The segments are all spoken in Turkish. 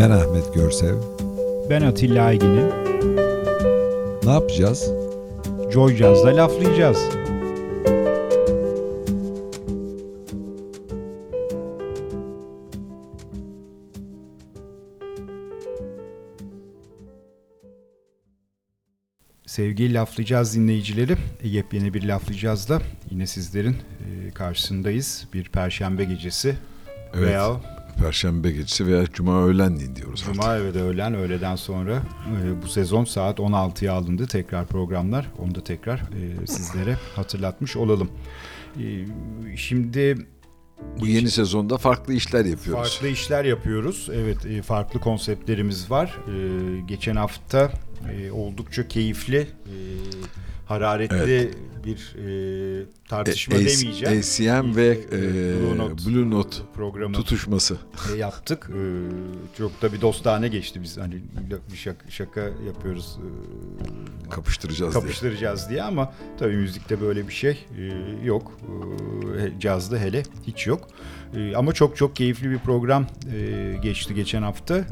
Ben Ahmet Görsev. Ben Atilla Aygin'im. Ne yapacağız? Joy Jazz'da laflayacağız. Sevgili laflayacağız dinleyicileri. Yepyeni bir laflayacağızla yine sizlerin e, karşısındayız. Bir perşembe gecesi Evet. veya Perşembe gecesi veya Cuma öğlenliğin diyoruz Cuma artık. evet öğlen, öğleden sonra e, bu sezon saat 16'ya alındı tekrar programlar. Onu da tekrar e, sizlere hatırlatmış olalım. E, şimdi Bu yeni sezonda farklı işler yapıyoruz. farklı işler yapıyoruz. Evet e, farklı konseptlerimiz var. E, geçen hafta e, oldukça keyifli, e, hararetli bir e, tartışma A- demeyeceğim. ACM ve E, e, Blue Note Blue Note programı tutuşması. e, yaptık. E, çok da bir dostane geçti biz hani bir şaka, şaka yapıyoruz. e, Kapıştıracağız diye. kapıştıracağız diye ama tabii müzikte böyle bir şey e, yok. E, cazda hele hiç yok. E, ama çok çok keyifli bir program e, geçti geçen hafta. E,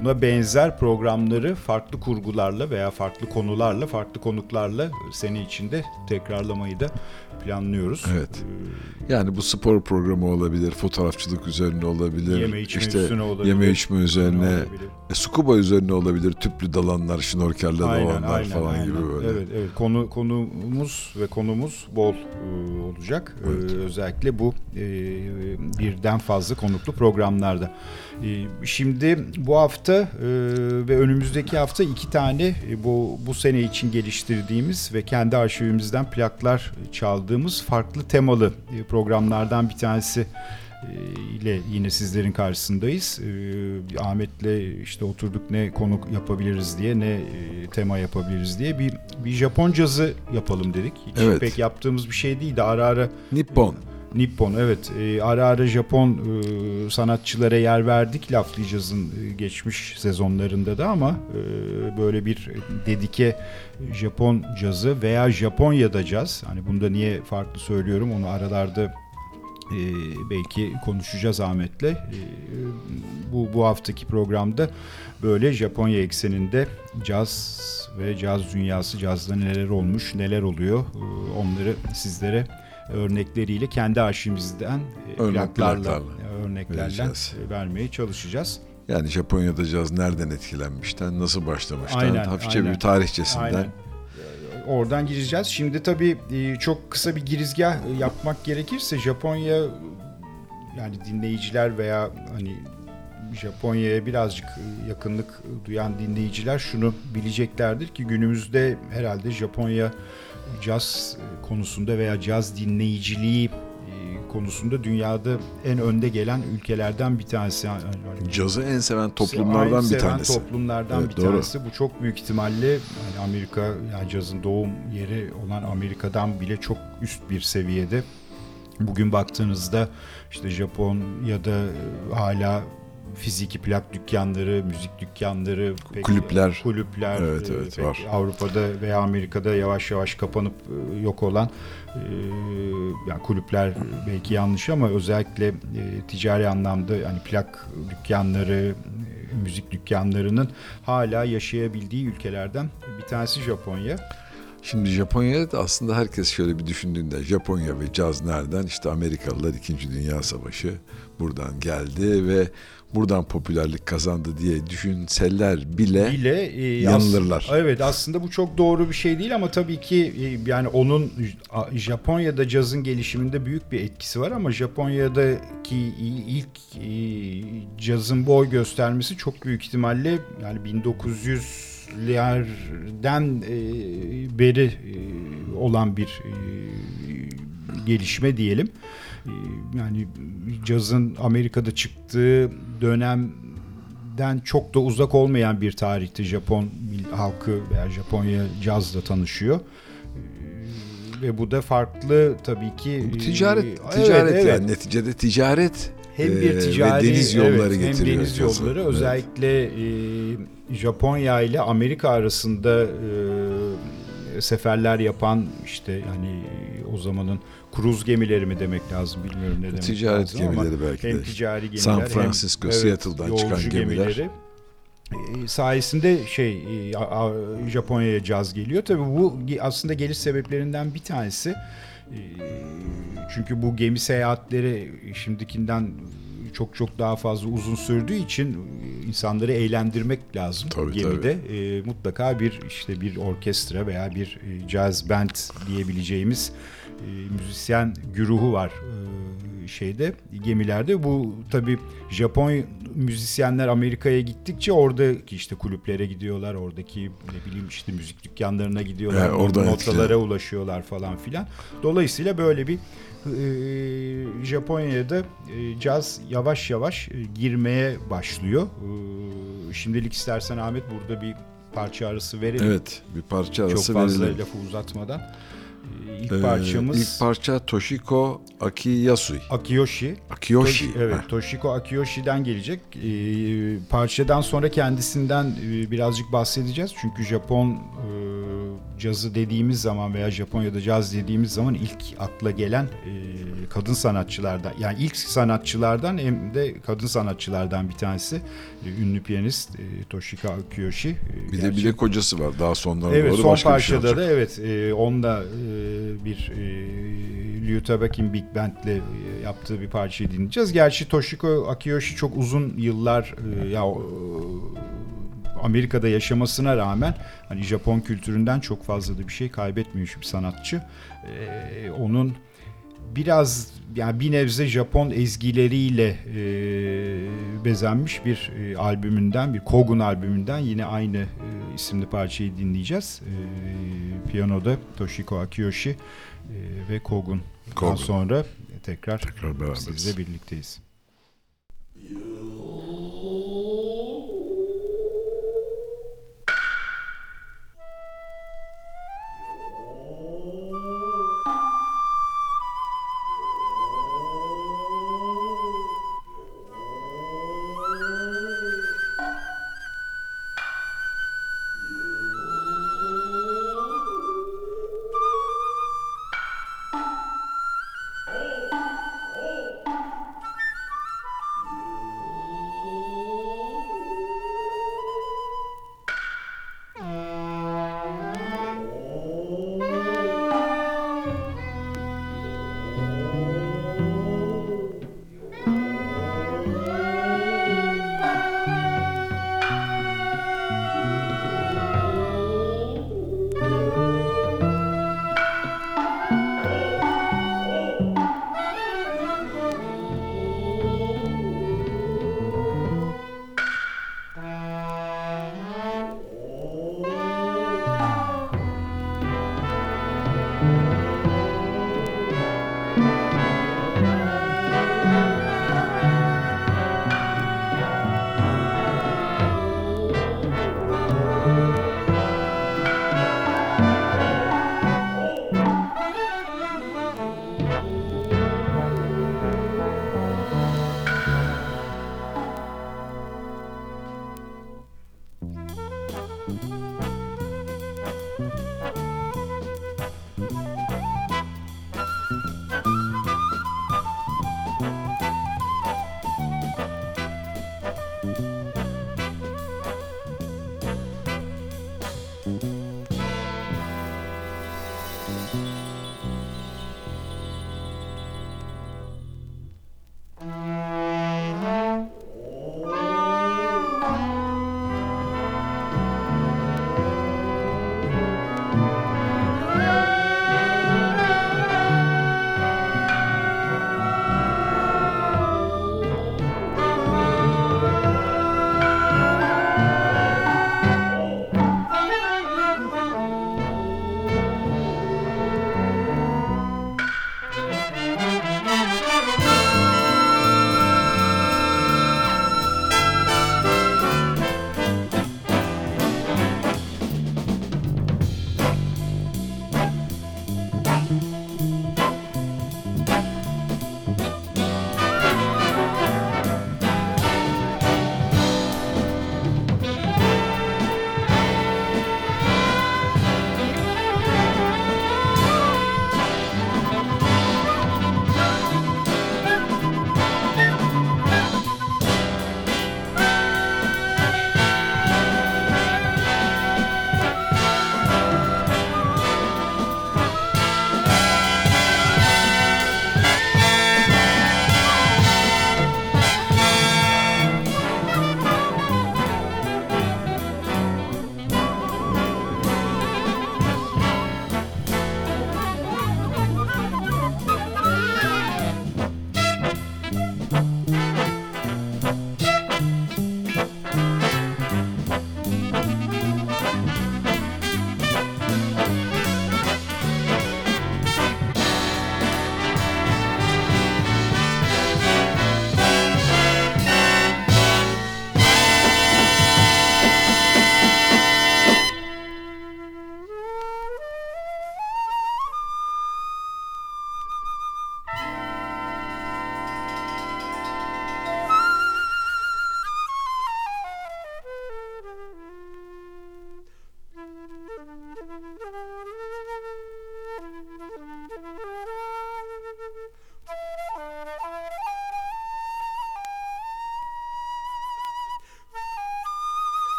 buna benzer programları farklı kurgularla veya farklı konularla, farklı konuklarla sene içinde tekrarlamayı da planlıyoruz. Evet. Yani bu spor programı olabilir, fotoğrafçılık üzerine olabilir. Yeme içme işte üstüne olabilir. Yeme içme üzerine, Olabilir. e, scuba üzerine olabilir, tüplü dalanlar, şnorkeller Aynen, dalanlar aynen, falan aynen. gibi böyle. Evet, evet. Konu konumuz ve konumuz bol e, olacak. E, Evet. özellikle bu e, birden fazla konuklu programlarda. E, şimdi bu hafta e, ve önümüzdeki hafta iki tane e, bu bu sene için geliştirdiğimiz ve kendi arşivimizden plaklar çaldığımız farklı temalı e, programlardan bir tanesi ile yine sizlerin karşısındayız. Ahmet'le işte oturduk ne konuk yapabiliriz diye ne tema yapabiliriz diye bir bir Japon cazı yapalım dedik. Hiç Evet. pek yaptığımız bir şey değil de ara ara Nippon. Nippon evet e, ara ara Japon e, sanatçılara yer verdik laflayacağızın e, geçmiş sezonlarında da ama e, böyle bir dedike Japon cazı veya Japonya'da caz hani bunda niye farklı söylüyorum onu aralarda e, belki konuşacağız Ahmet'le. E, bu bu haftaki programda böyle Japonya ekseninde caz ve caz dünyası, cazda neler olmuş, neler oluyor e, onları sizlere örnekleriyle kendi arşivimizden e, Örnek plaklarla, plaklarla e, örneklerle vereceğiz. e, vermeye çalışacağız. Yani Japonya'da caz nereden etkilenmişten, nasıl başlamıştan, Aynen, hafifçe aynen. bir tarihçesinden. Aynen. Ee, Oradan gireceğiz. Şimdi tabii e, çok kısa bir girizgah e, yapmak gerekirse Japonya yani dinleyiciler veya hani Japonya'ya birazcık e, yakınlık duyan dinleyiciler şunu bileceklerdir ki günümüzde herhalde Japonya caz konusunda veya caz dinleyiciliği e, konusunda dünyada en önde gelen ülkelerden bir tanesi. Cazı en seven toplumlardan bir seven tanesi. toplumlardan Evet, bir doğru. tanesi. Bu çok büyük ihtimalle yani Amerika yani cazın doğum yeri olan Amerika'dan bile çok üst bir seviyede. Bugün baktığınızda işte Japonya'da e, hala fiziki plak dükkanları, müzik dükkanları, pek- Kulüpler. kulüpler Evet, e, evet, pek var. Avrupa'da veya Amerika'da yavaş yavaş kapanıp e, yok olan e, yani kulüpler belki yanlış ama özellikle ticari anlamda yani plak dükkanları, müzik dükkanlarının hala yaşayabildiği ülkelerden bir tanesi Japonya. Şimdi Japonya'da da aslında herkes şöyle bir düşündüğünde Japonya ve caz nereden? İşte Amerikalılar 2. Dünya Savaşı buradan geldi ve buradan popülerlik kazandı diye düşünseler bile Bile e, yanılırlar. as- evet aslında bu çok doğru bir şey değil ama tabii ki e, yani onun Japonya'da cazın gelişiminde büyük bir etkisi var ama Japonya'daki ilk e, cazın boy göstermesi çok büyük ihtimalle yani 1900'lerden e, beri e, olan bir e, gelişme diyelim. E, Yani cazın Amerika'da çıktığı dönemden çok da uzak olmayan bir tarihte Japon halkı veya Japonya cazla tanışıyor. E, Ve bu da farklı tabii ki. bu e, ticaret evet, ticaret evet. yani neticede ticaret Hem bir ticari ve deniz yolları evet, getiriyor. Hem deniz yolları Evet. özellikle e, Japonya ile Amerika arasında e, seferler yapan işte yani o zamanın kruz gemileri mi demek lazım bilmiyorum ne demek Ticaret lazım gemileri ama belki de. hem ticari gemiler San hem, Francisco, evet, Seattle'dan yolcu çıkan gemiler. gemileri e, sayesinde şey e, Japonya'ya caz geliyor. Tabii bu aslında geliş sebeplerinden bir tanesi. E, Çünkü bu gemi seyahatleri şimdikinden çok çok daha fazla uzun sürdüğü için insanları eğlendirmek lazım Tabii, gemide. E, mutlaka bir işte bir orkestra veya bir jazz band diyebileceğimiz e, müzisyen güruhu var e, şeyde gemilerde. Bu tabi Japon müzisyenler Amerika'ya gittikçe oradaki işte kulüplere gidiyorlar. Oradaki ne bileyim işte müzik dükkanlarına gidiyorlar. Evet, oradan notalara etkileniyor. ulaşıyorlar falan filan. Dolayısıyla böyle bir e, Japonya'ya da e, caz yavaş yavaş e, girmeye başlıyor. E, şimdilik istersen Ahmet burada bir parça arası verelim. Evet bir parça Çok arası fazla verelim. lafı uzatmadan. İlk Ee, parçamız ilk parça Toshiko Akiyasui. Akiyoshi. Akiyoshi. Toshi- evet, Heh. Toshiko Akiyoshi'den gelecek. Ee, parçadan sonra kendisinden e, birazcık bahsedeceğiz. Çünkü Japon e, cazı dediğimiz zaman veya Japonya'da caz dediğimiz zaman ilk akla gelen e, kadın sanatçılardan yani ilk sanatçılardan hem de kadın sanatçılardan bir tanesi ünlü piyanist e, Toshiko Akiyoshi. E, Bir de gerçi- bir de kocası var. Daha sonlara Evet doğru son başka bir şey parçada da evet e, onda e, bir e, Liu Tabakin Big Band'le e, yaptığı bir parçayı dinleyeceğiz. Gerçi Toshiko Akiyoshi çok uzun yıllar e, ya e, Amerika'da yaşamasına rağmen hani Japon kültüründen çok fazla da bir şey kaybetmemiş bir sanatçı. E, onun biraz yani bir nebze Japon ezgileriyle e, bezenmiş bir e, albümünden, bir Kogun albümünden yine aynı e, isimli parçayı dinleyeceğiz. E, piyanoda Toshiko Akiyoshi e, ve Kogun. Kogun. sonra tekrar, Tekrar beraberiz. sizle birlikteyiz. Oh!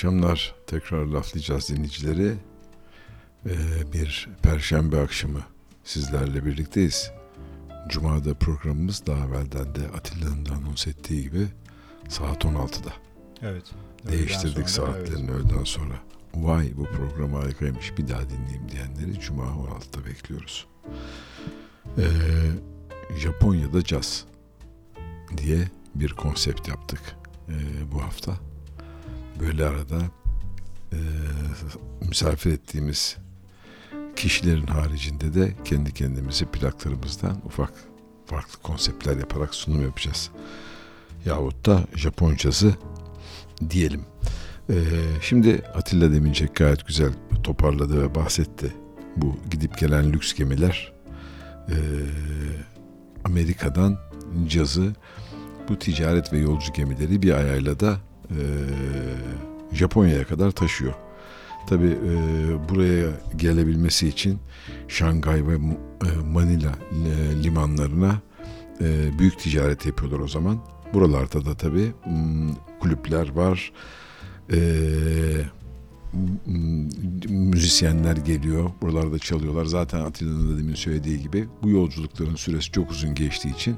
Akşamlar tekrar laflayacağız dinleyicileri. Ee, bir perşembe akşamı sizlerle birlikteyiz. Cuma'da programımız daha evvelden de Atilla'nın da anons ettiği gibi saat 16'da. Evet. Değiştirdik sonra, saatlerini evet. öğleden sonra. Vay bu program harikaymış bir daha dinleyeyim diyenleri Cuma 16'da bekliyoruz. Ee, Japonya'da caz diye bir konsept yaptık ee, bu hafta böyle arada e, misafir ettiğimiz kişilerin haricinde de kendi kendimizi plaklarımızdan ufak farklı konseptler yaparak sunum yapacağız. Yahut da Japoncası diyelim. Ee, şimdi Atilla Demincek gayet güzel toparladı ve bahsetti. Bu gidip gelen lüks gemiler e, Amerika'dan cazı bu ticaret ve yolcu gemileri bir ayağıyla da e, Japonya'ya kadar taşıyor. Tabi e, buraya gelebilmesi için Şangay ve Manila e, limanlarına e, büyük ticaret yapıyorlar o zaman. Buralarda da tabi kulüpler var. E, müzisyenler geliyor. Buralarda çalıyorlar. Zaten Atilla'nın da demin söylediği gibi bu yolculukların süresi çok uzun geçtiği için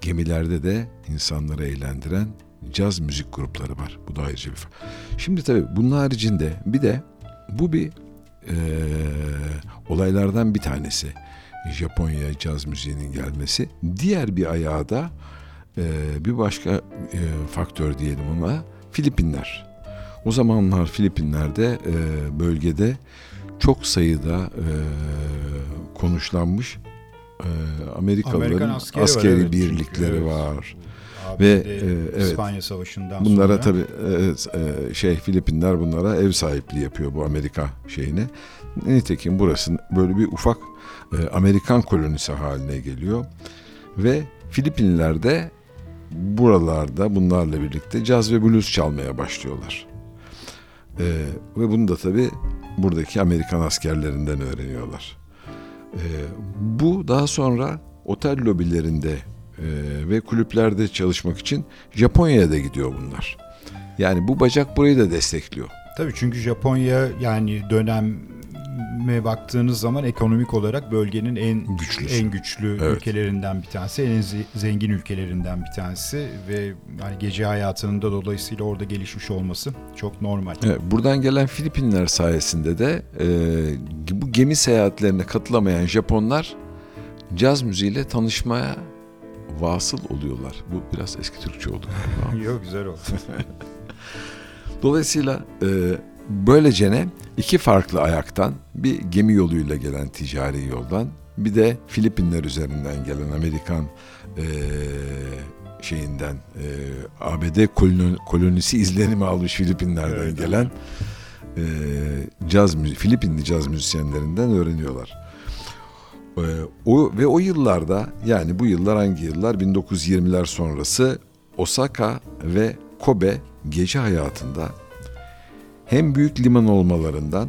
gemilerde de insanları eğlendiren caz müzik grupları var. Bu da ayrıca bir Şimdi tabii bunun haricinde bir de bu bir e, olaylardan bir tanesi. Japonya caz müziğinin gelmesi. Diğer bir ayağı da e, bir başka e, faktör diyelim ona Filipinler. O zamanlar Filipinler'de e, bölgede çok sayıda e, konuşlanmış e, Amerikalıların askeri, askeri var, evet. birlikleri Çünkü, var. Ve e, evet, İspanya Savaşı'ndan bunlara sonra. tabii e, şey Filipinler bunlara ev sahipliği yapıyor bu Amerika şeyine. Nitekim burası böyle bir ufak e, Amerikan kolonisi haline geliyor. Ve Filipinliler de buralarda bunlarla birlikte caz ve blues çalmaya başlıyorlar. E, ve bunu da tabii buradaki Amerikan askerlerinden öğreniyorlar. E, bu daha sonra otel lobilerinde e, ve kulüplerde çalışmak için Japonya'ya da gidiyor bunlar. Yani bu bacak burayı da destekliyor. Tabii çünkü Japonya yani dönem baktığınız zaman ekonomik olarak bölgenin en güçlü en güçlü evet. ülkelerinden bir tanesi, en zengin ülkelerinden bir tanesi ve hani gece hayatının da dolayısıyla orada gelişmiş olması çok normal. Evet, buradan gelen Filipinler sayesinde de e, bu gemi seyahatlerine katılamayan Japonlar caz müziğiyle tanışmaya vasıl oluyorlar. Bu biraz eski Türkçe oldu. Yok güzel oldu. Dolayısıyla e, böylecene iki farklı ayaktan bir gemi yoluyla gelen ticari yoldan bir de Filipinler üzerinden gelen Amerikan e, şeyinden e, ABD kolon, kolonisi izlenimi almış Filipinlerden evet, gelen e, caz Filipinli caz müzisyenlerinden öğreniyorlar. E, o ve o yıllarda yani bu yıllar hangi yıllar? 1920'ler sonrası Osaka ve Kobe gece hayatında hem büyük liman olmalarından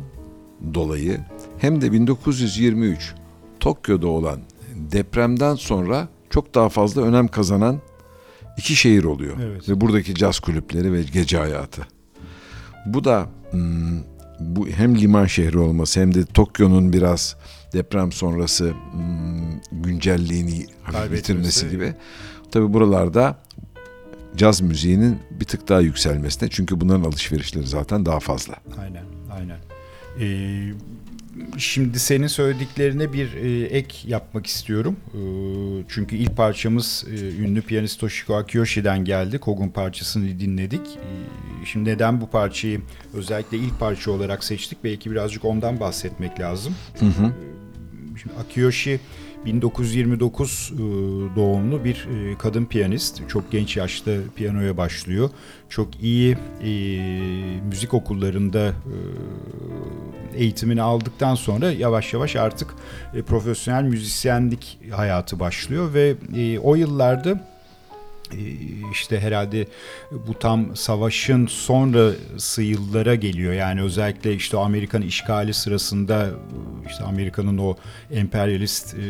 dolayı hem de 1923 Tokyo'da olan depremden sonra çok daha fazla önem kazanan iki şehir oluyor. Evet. Ve buradaki caz kulüpleri ve gece hayatı. Bu da hmm, bu hem liman şehri olması hem de Tokyo'nun biraz deprem sonrası hmm, güncelliğini bitirmesi gibi. Tabi buralarda caz müziğinin bir tık daha yükselmesine çünkü bunların alışverişleri zaten daha fazla. Aynen, aynen. Ee, Şimdi senin söylediklerine bir e, ek yapmak istiyorum. E, çünkü ilk parçamız e, ünlü piyanist Toshiko Akiyoshi'den geldi. Kogun parçasını dinledik. E, şimdi neden bu parçayı özellikle ilk parça olarak seçtik? Belki birazcık ondan bahsetmek lazım. Hı hı. E, şimdi Akiyoshi 1929 e, doğumlu bir e, kadın piyanist. Çok genç yaşta piyanoya başlıyor. Çok iyi e, müzik okullarında eğitimini aldıktan sonra yavaş yavaş artık profesyonel müzisyenlik hayatı başlıyor ve o yıllarda işte herhalde bu tam savaşın sonrası yıllara geliyor. Yani özellikle işte Amerikan işgali sırasında işte Amerika'nın o emperyalist e,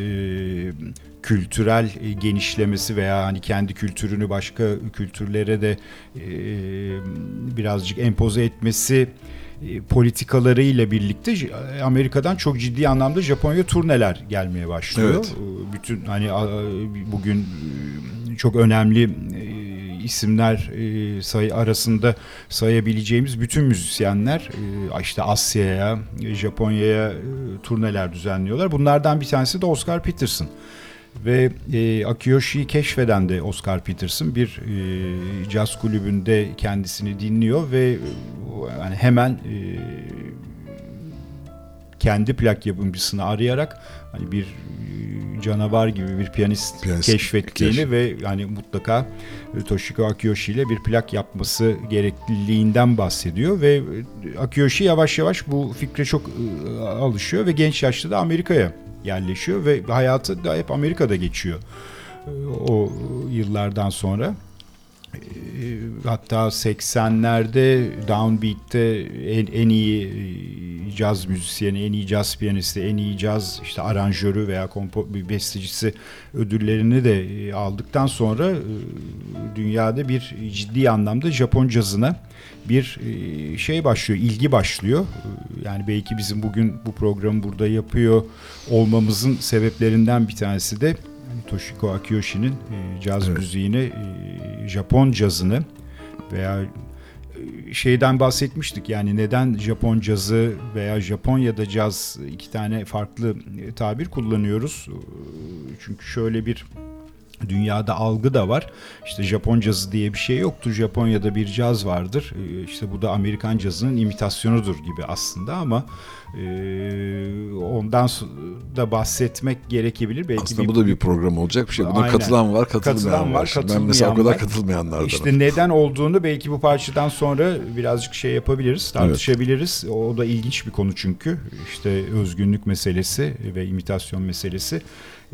kültürel genişlemesi veya hani kendi kültürünü başka kültürlere de e, birazcık empoze etmesi e, politikalarıyla birlikte Amerika'dan çok ciddi anlamda Japonya turneler gelmeye başlıyor. Evet. Bütün hani bugün çok önemli e, isimler e, sayı arasında sayabileceğimiz bütün müzisyenler e, işte Asya'ya, Japonya'ya e, turneler düzenliyorlar. Bunlardan bir tanesi de Oscar Peterson. Ve e, Akiyoshi'yi keşfeden de Oscar Peterson bir e, caz kulübünde kendisini dinliyor ve e, yani hemen e, kendi plak yapımcısını arayarak hani bir canavar gibi bir piyanist, piyanist keşfettiğini keşf. ve yani mutlaka Toshiko Akiyoshi ile bir plak yapması gerekliliğinden bahsediyor ve Akiyoshi yavaş yavaş bu fikre çok alışıyor ve genç yaşta da Amerika'ya yerleşiyor ve hayatı da hep Amerika'da geçiyor o yıllardan sonra. Hatta 80'lerde Downbeat'te en, en iyi caz müzisyeni, en iyi caz piyanisti, en iyi caz işte aranjörü veya kompo bestecisi ödüllerini de e, aldıktan sonra e, dünyada bir ciddi anlamda Japon cazına bir e, şey başlıyor, ilgi başlıyor. Yani belki bizim bugün bu programı burada yapıyor olmamızın sebeplerinden bir tanesi de Toshiko Akiyoshi'nin caz evet. müziğini, Japon cazını veya şeyden bahsetmiştik yani neden Japon cazı veya Japonya'da caz iki tane farklı e, tabir kullanıyoruz. E, çünkü şöyle bir dünyada algı da var. İşte Japon cazı diye bir şey yoktur. Japonya'da bir caz vardır. E, işte bu da Amerikan cazının imitasyonudur gibi aslında ama ee, ondan da bahsetmek gerekebilir. Belki Aslında bir, bu da bir program olacak bir şey. Buna aynen. katılan var, katılmayan katılan var. var. Ben mesela o kadar katılmayanlardanım. İşte neden olduğunu belki bu parçadan sonra birazcık şey yapabiliriz, tartışabiliriz. Evet. O da ilginç bir konu çünkü. İşte özgünlük meselesi ve imitasyon meselesi.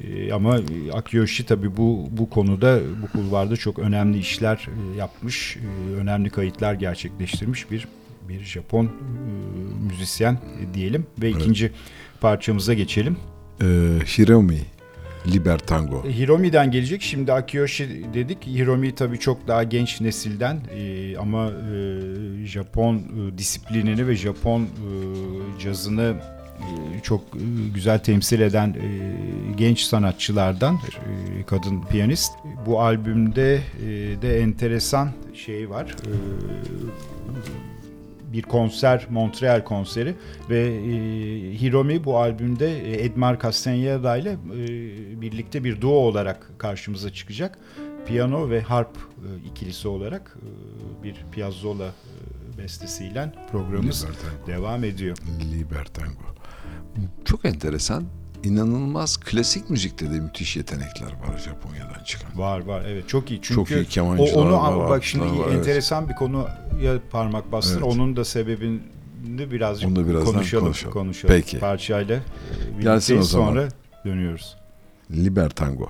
Ee, ama Akiyoshi tabii bu bu konuda bu kulvarda çok önemli işler e, yapmış, e, önemli kayıtlar gerçekleştirmiş bir bir Japon e, müzisyen diyelim ve evet. ikinci parçamıza geçelim. Ee, Hiromi Libertango. Hiromi'den gelecek. Şimdi Akiyoshi dedik. Hiromi tabii çok daha genç nesilden e, ama e, Japon e, disiplinini ve Japon e, cazını çok e, güzel temsil eden e, genç sanatçılardan e, kadın piyanist. Bu albümde de enteresan şey var. Bir konser, Montreal konseri ve e, Hiromi bu albümde Edmar Castaneda ile e, birlikte bir duo olarak karşımıza çıkacak. Piyano ve harp e, ikilisi olarak e, bir Piazzolla e, bestesiyle programımız Libertango. devam ediyor. Libertango. Çok enteresan inanılmaz klasik müzikte de müthiş yetenekler var Japonya'dan çıkan. Var var evet çok iyi. Çünkü çok iyi kemancılar o, onu, var. Bak şimdi var, enteresan evet. bir konuya parmak bastın. Evet. Onun da sebebini birazcık Onu birazdan konuşalım. konuşalım. konuşalım. Peki. Parçayla Gelsin o zaman. sonra dönüyoruz. Libertango.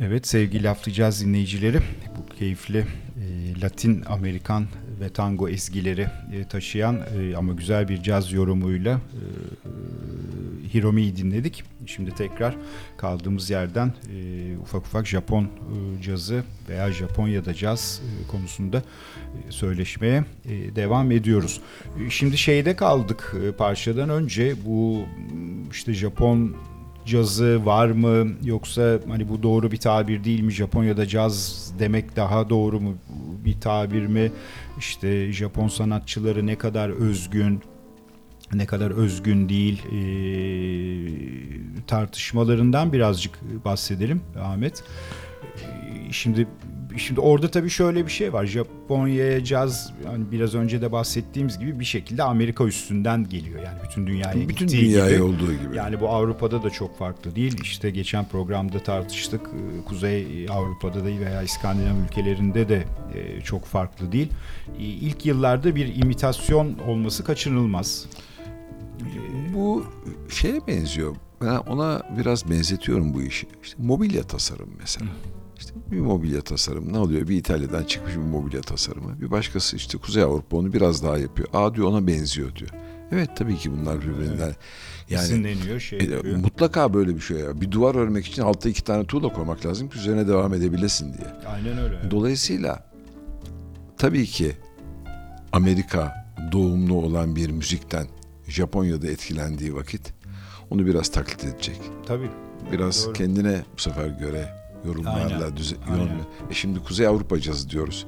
Evet sevgili laflayacağız dinleyicileri bu keyifli e, Latin Amerikan ve tango ezgileri e, taşıyan e, ama güzel bir caz yorumuyla e, Hiromi'yi dinledik. Şimdi tekrar kaldığımız yerden e, ufak ufak Japon e, cazı veya Japonya'da caz e, konusunda e, söyleşmeye e, devam ediyoruz. E, şimdi şeyde kaldık e, parçadan önce bu işte Japon cazı var mı? Yoksa hani bu doğru bir tabir değil mi? Japonya'da caz demek daha doğru mu? Bir tabir mi? İşte Japon sanatçıları ne kadar özgün ne kadar özgün değil e, tartışmalarından birazcık bahsedelim Ahmet. E, şimdi Şimdi orada tabii şöyle bir şey var. Japonya'ya caz yani biraz önce de bahsettiğimiz gibi bir şekilde Amerika üstünden geliyor. Yani bütün dünyaya bütün dünyaya gibi. olduğu gibi. Yani bu Avrupa'da da çok farklı değil. İşte geçen programda tartıştık. Ee, Kuzey Avrupa'da da veya İskandinav ülkelerinde de e, çok farklı değil. İlk yıllarda bir imitasyon olması kaçınılmaz. Bu şeye benziyor. Ben ona biraz benzetiyorum bu işi. İşte mobilya tasarım mesela. İşte bir mobilya tasarımı ne oluyor? Bir İtalya'dan çıkmış bir mobilya tasarımı. Bir başkası işte Kuzey Avrupa onu biraz daha yapıyor. Aa diyor ona benziyor diyor. Evet tabii ki bunlar birbirinden. Evet. Yani şey e, mutlaka böyle bir şey ya. Bir duvar örmek için altta iki tane tuğla koymak lazım ki üzerine devam edebilesin diye. Aynen öyle. Dolayısıyla tabii ki Amerika doğumlu olan bir müzikten Japonya'da etkilendiği vakit onu biraz taklit edecek. Tabii. Biraz Doğru. kendine bu sefer göre yorumlarla düze, yorum. E şimdi Kuzey Avrupa cazı diyoruz.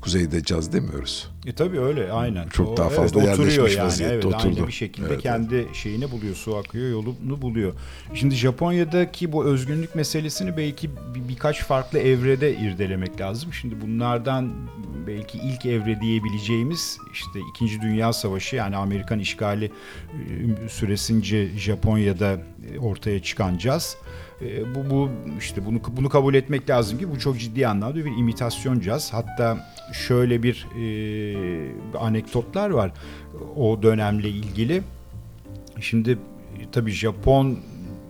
Kuzeyde caz demiyoruz. E tabi öyle aynen. Çok o, daha fazla evet, yerleşmiş yani, vaziyette evet, oturdu. Aynı bir şekilde evet, kendi evet. şeyini buluyor, su akıyor, yolunu buluyor. Şimdi Japonya'daki bu özgünlük meselesini belki bir, birkaç farklı evrede irdelemek lazım. Şimdi bunlardan belki ilk evre diyebileceğimiz işte 2. Dünya Savaşı yani Amerikan işgali e, süresince Japonya'da e, ortaya çıkan caz. E, bu, bu işte bunu bunu kabul etmek lazım ki bu çok ciddi anlamda bir imitasyon caz. Hatta şöyle bir e, anekdotlar var o dönemle ilgili. Şimdi tabii Japon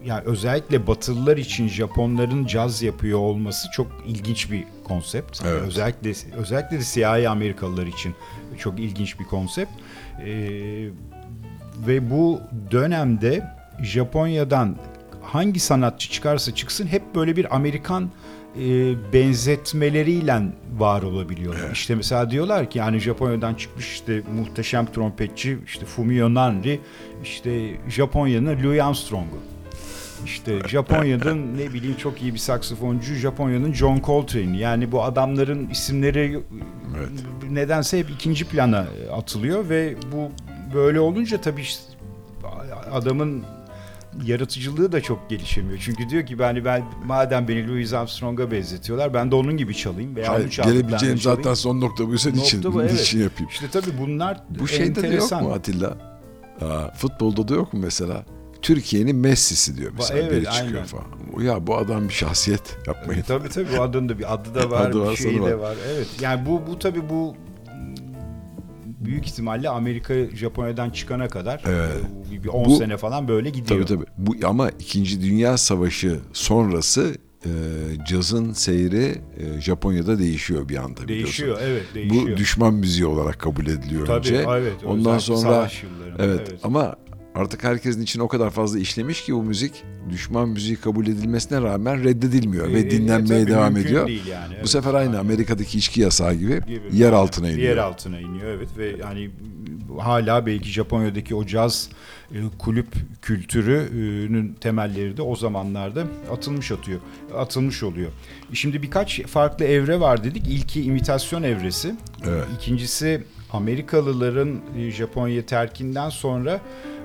yani özellikle Batılılar için Japonların caz yapıyor olması çok ilginç bir konsept. Evet. Özellikle özellikle de siyahi Amerikalılar için çok ilginç bir konsept. Ee, ve bu dönemde Japonya'dan hangi sanatçı çıkarsa çıksın hep böyle bir Amerikan e, benzetmeleriyle var olabiliyorlar. Evet. İşte mesela diyorlar ki yani Japonya'dan çıkmış işte muhteşem trompetçi işte Fumio Nanri işte Japonya'nın Louis Armstrong'u. İşte Japonya'nın ne bileyim çok iyi bir saksafoncu Japonya'nın John Coltrane. Yani bu adamların isimleri evet. nedense hep ikinci plana atılıyor ve bu böyle olunca tabii işte adamın yaratıcılığı da çok gelişemiyor. Çünkü diyor ki ben ben madem beni Louis Armstrong'a benzetiyorlar ben de onun gibi çalayım veya Hayır, gelebileceğim zaten son nokta buysa nokta niçin, bu, evet. için yapayım. İşte tabii bunlar Bu şeyde enteresan. de yok mu Atilla? Aa, futbolda da yok mu mesela? Türkiye'nin Messi'si diyor mesela evet, biri çıkıyor aynen. falan. Ya bu adam bir şahsiyet yapmayın. Evet, tabii tabii bu adın da bir adı da var, adı bir şeyi de var. Evet. Yani bu bu tabii bu büyük ihtimalle Amerika Japonya'dan çıkana kadar evet. Bir 10 sene falan böyle gidiyor. Tabii tabii. Bu ama 2. Dünya Savaşı sonrası e, cazın seyri e, Japonya'da değişiyor bir anda Değişiyor evet değişiyor. Bu düşman müziği olarak kabul ediliyor Tabii, önce. Evet, Ondan sonra evet, evet ama artık herkesin için o kadar fazla işlemiş ki bu müzik düşman müziği kabul edilmesine rağmen reddedilmiyor e, ve dinlenmeye e, devam ediyor. Yani, evet, bu sefer aynı. Amerika'daki içki yasağı gibi, gibi yer altına iniyor. Yer altına iniyor evet ve yani hala belki Japonya'daki o caz e, kulüp kültürünün temelleri de o zamanlarda atılmış atıyor. Atılmış oluyor. Şimdi birkaç farklı evre var dedik. İlki imitasyon evresi. Evet. İkincisi Amerikalıların e, Japonya terkinden sonra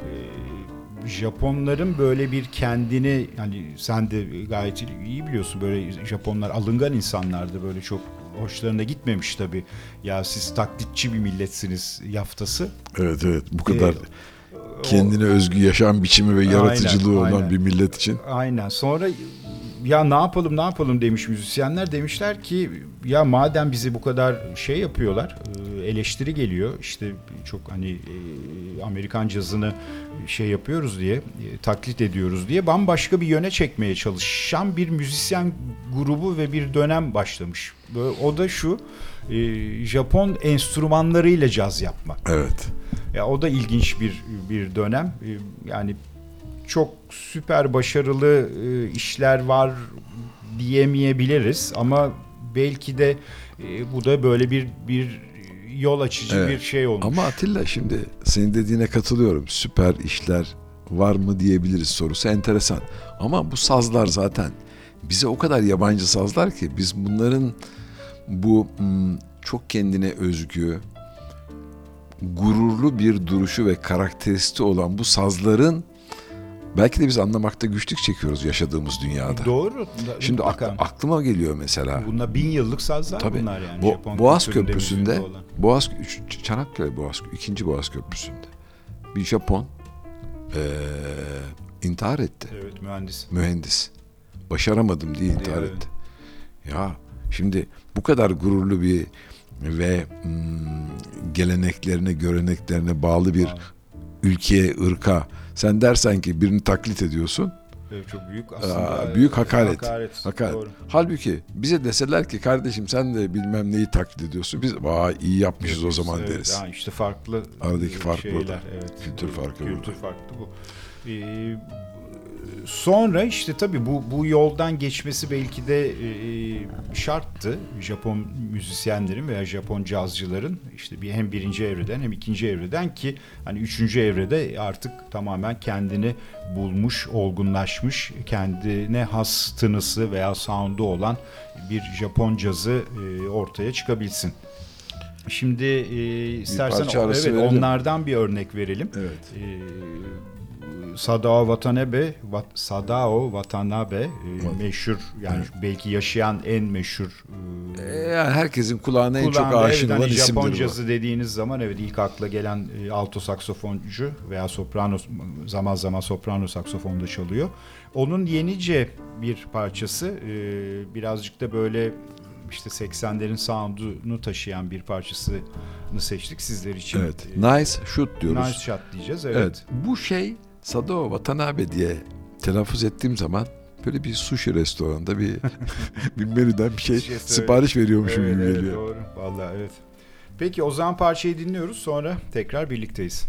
e, Japonların böyle bir kendini yani sen de gayet iyi biliyorsun böyle Japonlar alıngan insanlardı böyle çok hoşlarına gitmemiş tabi. Ya siz taklitçi bir milletsiniz yaftası. Evet evet bu kadar ee, kendine o, özgü yaşam biçimi ve yaratıcılığı aynen, olan aynen. bir millet için. Aynen. Sonra ya ne yapalım ne yapalım demiş müzisyenler demişler ki ya madem bizi bu kadar şey yapıyorlar e, eleştiri geliyor işte çok hani e, Amerikan cazını şey yapıyoruz diye e, taklit ediyoruz diye bambaşka bir yöne çekmeye çalışan bir müzisyen grubu ve bir dönem başlamış. O da şu Japon enstrümanlarıyla caz yapmak. Evet. Ya o da ilginç bir bir dönem. Yani çok süper başarılı e, işler var diyemeyebiliriz ama belki de e, bu da böyle bir bir yol açıcı evet. bir şey olmuş. Ama Atilla şimdi senin dediğine katılıyorum. Süper işler var mı diyebiliriz sorusu enteresan. Ama bu sazlar zaten bize o kadar yabancı sazlar ki biz bunların bu hmm, çok kendine özgü gururlu bir duruşu ve karakteristi olan bu sazların Belki de biz anlamakta güçlük çekiyoruz yaşadığımız dünyada. Doğru. Şimdi ak- aklıma geliyor mesela. Bunlar bin yıllık sazlar Tabii, bunlar yani. Bo- Japon Boğaz Köprüsü'nde, Boğaz Çanakkale Boğaz ikinci Boğaz Köprüsü'nde bir Japon ee, intihar etti. Evet mühendis. Mühendis. Başaramadım diye intihar evet. etti. Ya şimdi bu kadar gururlu bir ve hmm, geleneklerine, göreneklerine bağlı bir ülkeye, ırka sen dersen ki birini taklit ediyorsun. Evet, çok büyük aslında. Aa, büyük hakaret. Hakaret. hakaret. Doğru. Halbuki bize deseler ki kardeşim sen de bilmem neyi taklit ediyorsun. Biz vay iyi yapmışız evet, o zaman evet, deriz. Yani işte farklı aradaki fark şeyler, burada. Evet. Kültür farkı Kültür burada. farklı bu. Ee, sonra işte tabii bu bu yoldan geçmesi belki de e, şarttı Japon müzisyenlerin veya Japon cazcıların işte bir hem birinci evreden hem ikinci evreden ki hani üçüncü evrede artık tamamen kendini bulmuş, olgunlaşmış, kendine has tınısı veya sound'u olan bir Japon cazı e, ortaya çıkabilsin. Şimdi e, istersen evet, onlardan bir örnek verelim. Evet. E, Sadao Watanabe, Wat, Sadao Watanabe e, meşhur yani belki yaşayan en meşhur e, e yani herkesin kulağına, en çok aşina olan hani isimdir Japoncası bu. dediğiniz zaman evet ilk akla gelen alto saksofoncu veya soprano zaman zaman soprano saksofonda çalıyor. Onun yenice bir parçası birazcık da böyle işte 80'lerin sound'unu taşıyan bir parçasını seçtik sizler için. Evet. Nice shoot diyoruz. Nice shot diyeceğiz. Evet. Evet. Bu şey Sadao Watanabe diye telaffuz ettiğim zaman böyle bir sushi restoranında bir bir menüden bir şey Şey sipariş veriyormuşum Evet, gibi evet, geliyor. doğru. Vallahi evet. Peki o zaman parçayı dinliyoruz sonra tekrar birlikteyiz.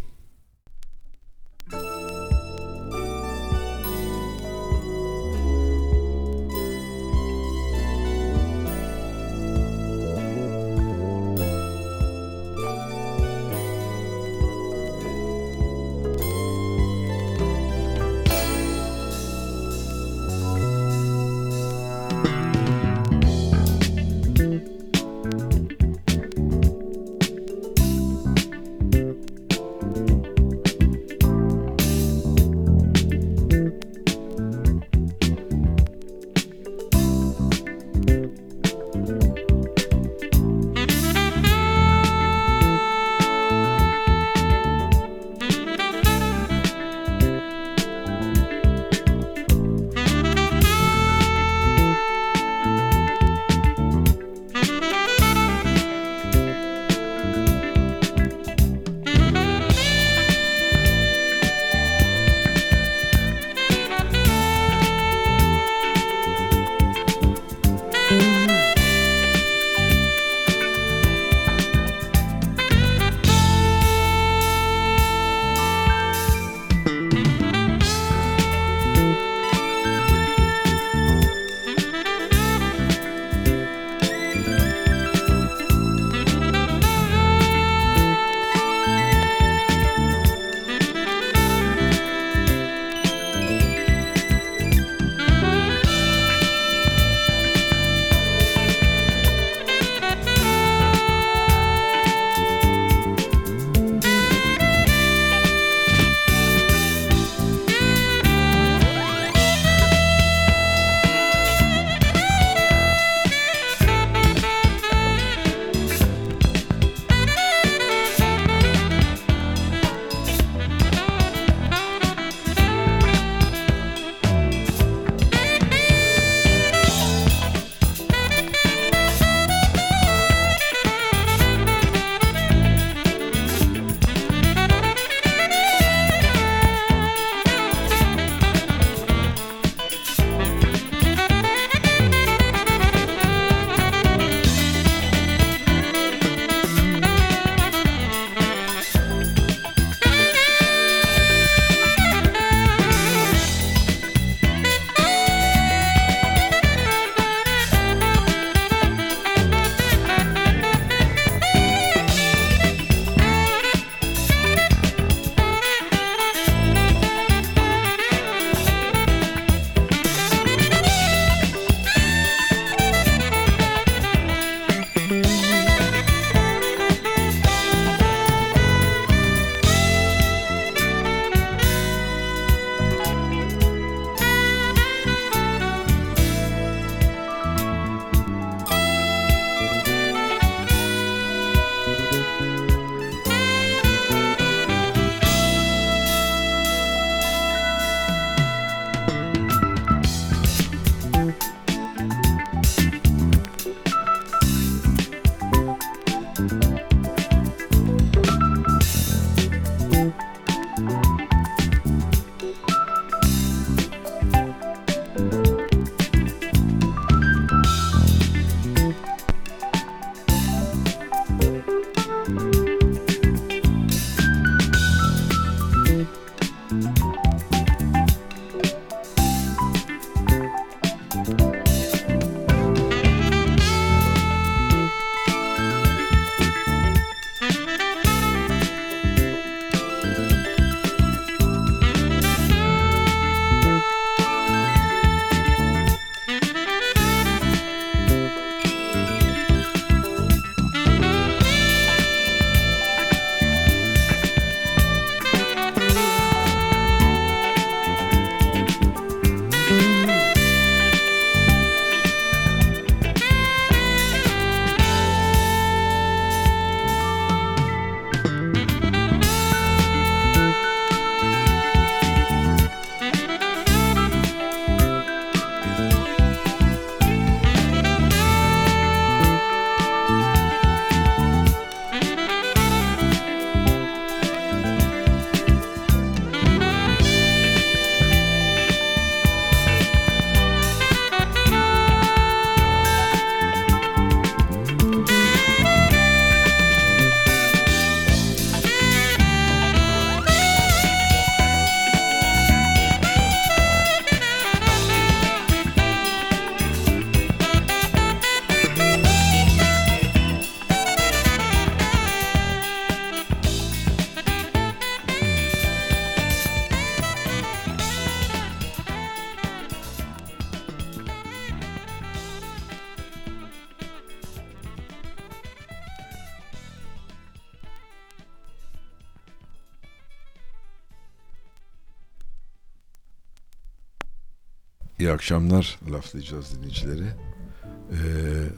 İyi akşamlar laflayacağız dinleyicileri. Ee,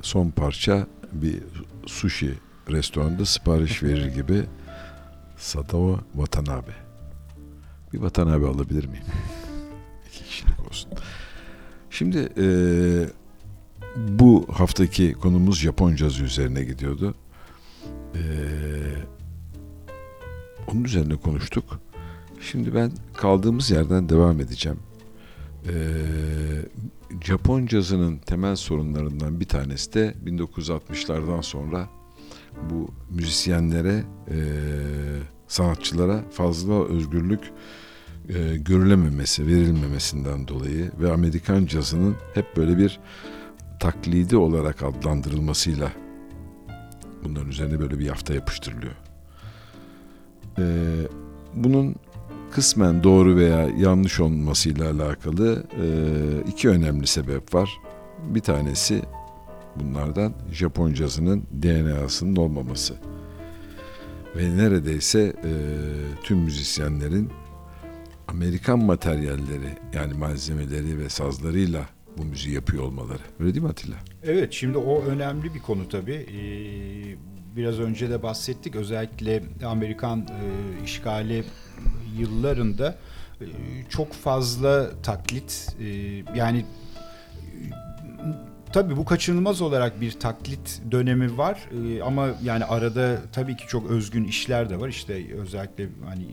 son parça bir sushi restoranda sipariş verir gibi Sadao Watanabe. Bir Watanabe alabilir miyim? İki kişilik olsun. Şimdi e, bu haftaki konumuz Japon cazı üzerine gidiyordu. E, onun üzerine konuştuk. Şimdi ben kaldığımız yerden devam edeceğim. Ee, Japon cazının temel sorunlarından bir tanesi de 1960'lardan sonra bu müzisyenlere, e, sanatçılara fazla özgürlük e, görülememesi, verilmemesinden dolayı ve Amerikan cazının hep böyle bir taklidi olarak adlandırılmasıyla bunların üzerine böyle bir yafta yapıştırılıyor. E, bunun kısmen doğru veya yanlış olmasıyla alakalı e, iki önemli sebep var. Bir tanesi bunlardan Japon cazının DNA'sının olmaması. Ve neredeyse e, tüm müzisyenlerin Amerikan materyalleri yani malzemeleri ve sazlarıyla bu müziği yapıyor olmaları. Öyle değil mi Atilla? Evet şimdi o önemli bir konu tabii. Ee, biraz önce de bahsettik. Özellikle Amerikan e, işgali yıllarında e, çok fazla taklit e, yani tabii bu kaçınılmaz olarak bir taklit dönemi var e, ama yani arada tabii ki çok özgün işler de var işte özellikle hani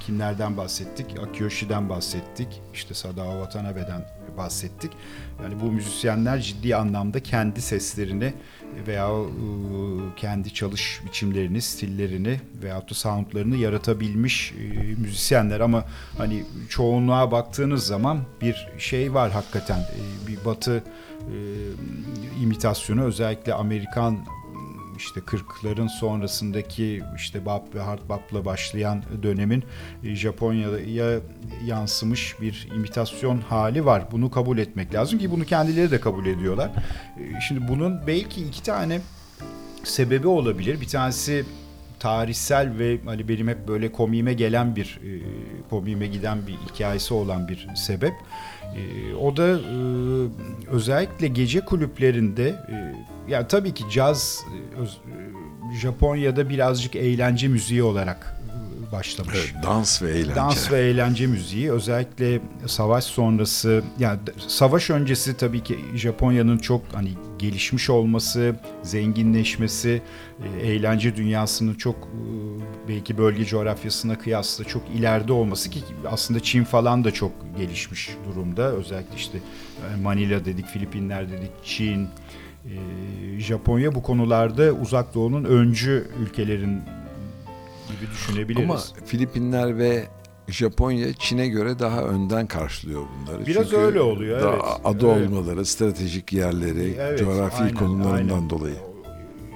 kimlerden bahsettik? Akiyoshi'den bahsettik. İşte Sadao Watanabe'den bahsettik. Yani bu müzisyenler ciddi anlamda kendi seslerini veya kendi çalış biçimlerini, stillerini veya da soundlarını yaratabilmiş müzisyenler ama hani çoğunluğa baktığınız zaman bir şey var hakikaten bir batı imitasyonu özellikle Amerikan işte 40'ların sonrasındaki işte bap ve hard bop'la başlayan dönemin e, Japonya'ya yansımış bir imitasyon hali var. Bunu kabul etmek lazım ki bunu kendileri de kabul ediyorlar. E, şimdi bunun belki iki tane sebebi olabilir. Bir tanesi tarihsel ve hani benim hep böyle komiğime gelen bir e, komiğime giden bir hikayesi olan bir sebep. E, o da e, özellikle gece kulüplerinde e, yani tabii ki caz e, e, Japonya'da birazcık eğlence müziği olarak başlamış. Evet, dans ve eğlence. Dans ve eğlence müziği özellikle savaş sonrası yani savaş öncesi tabii ki Japonya'nın çok hani gelişmiş olması, zenginleşmesi, e, eğlence dünyasının çok e, belki bölge coğrafyasına kıyasla çok ileride olması ki aslında Çin falan da çok gelişmiş durumda. Özellikle işte e, Manila dedik, Filipinler dedik, Çin, Japonya bu konularda uzak doğunun öncü ülkelerin gibi düşünebiliriz. Ama Filipinler ve Japonya Çin'e göre daha önden karşılıyor bunları. Biraz Çünkü öyle oluyor. Daha evet. adı evet. olmaları, stratejik yerleri, evet, coğrafi aynen, konumlarından aynen. dolayı.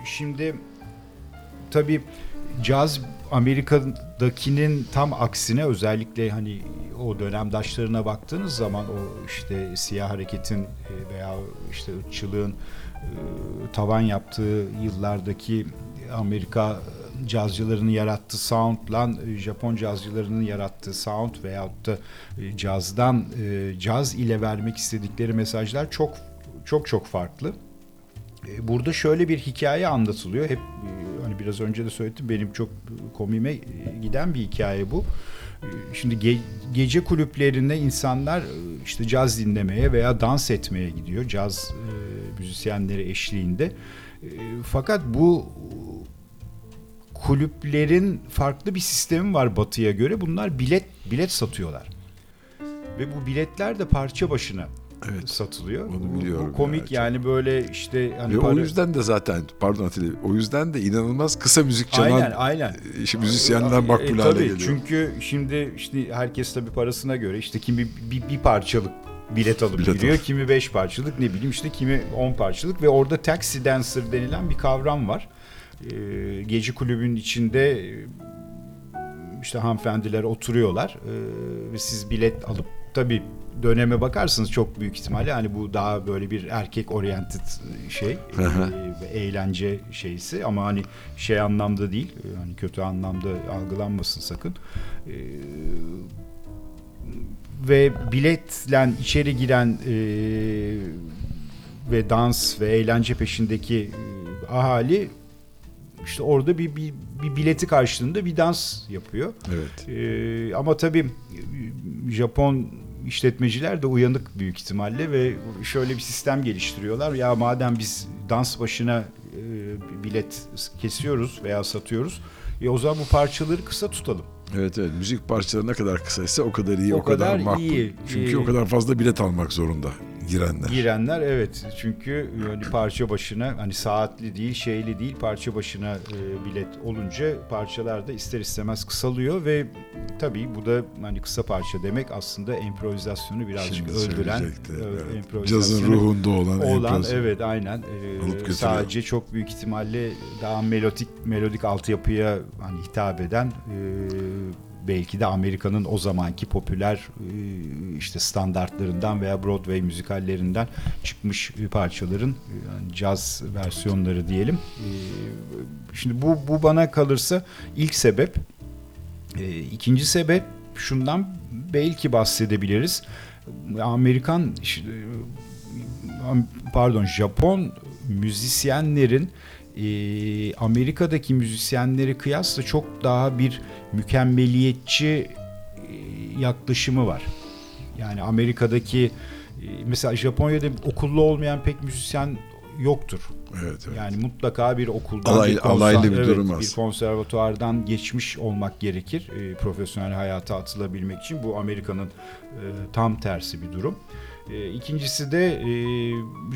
Şimdi tabii caz Amerika'dakinin tam aksine özellikle hani o dönemdaşlarına baktığınız zaman o işte siyah hareketin e, veya işte ırkçılığın e, tavan yaptığı yıllardaki Amerika cazcılarının yarattığı soundla e, Japon cazcılarının yarattığı sound veyahut da e, cazdan e, caz ile vermek istedikleri mesajlar çok çok çok farklı. Burada şöyle bir hikaye anlatılıyor. Hep hani biraz önce de söyledim benim çok komime giden bir hikaye bu. Şimdi ge- gece kulüplerinde insanlar işte caz dinlemeye veya dans etmeye gidiyor. Caz müzisyenleri eşliğinde. Fakat bu kulüplerin farklı bir sistemi var Batı'ya göre. Bunlar bilet bilet satıyorlar. Ve bu biletler de parça başına evet, satılıyor. Onu biliyorum. Bu, bu komik yani, yani böyle işte hani Ve para... o yüzden de zaten pardon Atilla o yüzden de inanılmaz kısa müzik çalan aynen, aynen. Işte müzisyenler makbul e, hale geliyor. Çünkü şimdi işte herkes tabii parasına göre işte kimi bir, bir parçalık bilet alıp bilet giriyor. Al. Kimi beş parçalık ne bileyim işte kimi on parçalık ve orada taxi dancer denilen bir kavram var e, gece kulübün içinde e, işte hanımefendiler oturuyorlar e, ve siz bilet alıp tabii döneme bakarsınız çok büyük ihtimalle hani bu daha böyle bir erkek oriented şey e, eğlence şeysi. Ama hani şey anlamda değil e, hani kötü anlamda algılanmasın sakın. E, ve biletle içeri giren e, ve dans ve eğlence peşindeki ahali işte orada bir, bir, bir bileti karşılığında bir dans yapıyor. Evet. Ee, ama tabii Japon işletmeciler de uyanık büyük ihtimalle ve şöyle bir sistem geliştiriyorlar. Ya madem biz dans başına e, bilet kesiyoruz veya satıyoruz, e, o zaman bu parçaları kısa tutalım. Evet evet müzik parçaları ne kadar kısaysa o kadar iyi o, O kadar, kadar makbul. iyi. Çünkü Ee, o kadar fazla bilet almak zorunda girenler. Girenler evet çünkü yani parça başına hani saatli değil şeyli değil parça başına e, bilet olunca parçalar da ister istemez kısalıyor ve tabii bu da hani kısa parça demek aslında improvizasyonu birazcık Şimdi öldüren e, evet. improvizasyonu Cazın ruhunda olan, olan evet aynen E, sadece çok büyük ihtimalle daha melodik melodik altyapıya hani hitap eden e, belki de Amerika'nın o zamanki popüler e, işte standartlarından veya Broadway müzikallerinden çıkmış e, parçaların e, yani caz versiyonları diyelim. Şimdi bu bu bana kalırsa ilk sebep. İkinci sebep şundan belki bahsedebiliriz. Amerikan pardon Japon müzisyenlerin e, Amerika'daki müzisyenleri kıyasla çok daha bir mükemmeliyetçi e, yaklaşımı var. Yani Amerika'daki e, mesela Japonya'da okullu olmayan pek müzisyen yoktur. Evet, evet. Yani mutlaka bir okuldan Alay- bir konser- alaylı bir evet, durum bir konservatuardan geçmiş olmak gerekir e, profesyonel hayata atılabilmek için. Bu Amerika'nın e, tam tersi bir durum. E, ikincisi de e,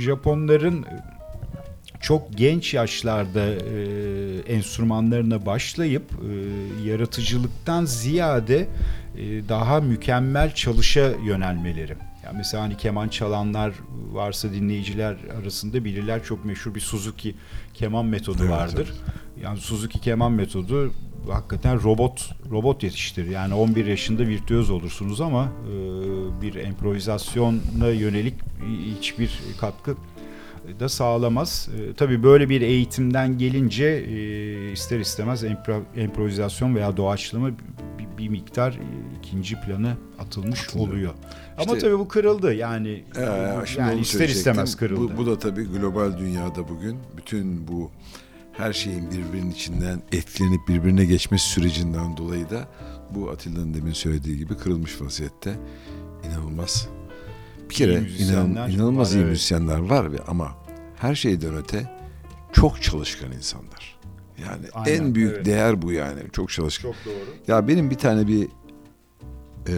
Japonların çok genç yaşlarda e, enstrümanlarına başlayıp e, yaratıcılıktan ziyade e, daha mükemmel çalışa yönelmeleri. Yani mesela hani keman çalanlar varsa dinleyiciler arasında bilirler çok meşhur bir Suzuki keman metodu Evet, vardır. Yani Suzuki keman metodu hakikaten robot robot yetiştirir. Yani 11 yaşında virtüöz olursunuz ama e, bir improvizasyona yönelik hiçbir katkı da sağlamaz. E, tabii böyle bir eğitimden gelince e, ister istemez impro- improvizasyon veya doğaçlama bir, bir miktar e, ikinci plana atılmış Atılıyor. oluyor. Ama İşte- tabii bu kırıldı yani. Şimdi yani ister istemez kırıldı. Bu, bu da tabii global dünyada bugün bütün bu her şeyin birbirinin içinden etkilenip birbirine geçmesi sürecinden dolayı da bu Atilla'nın demin söylediği gibi kırılmış vaziyette. İnanılmaz. Bir kere inan, müzisyenler inanılmaz var, iyi evet. müzisyenler var ve ama her şeyden öte çok çalışkan insanlar. Yani Aynen, en büyük evet. değer bu yani. Çok çalışkan. Çok doğru. Ya benim bir tane bir eee,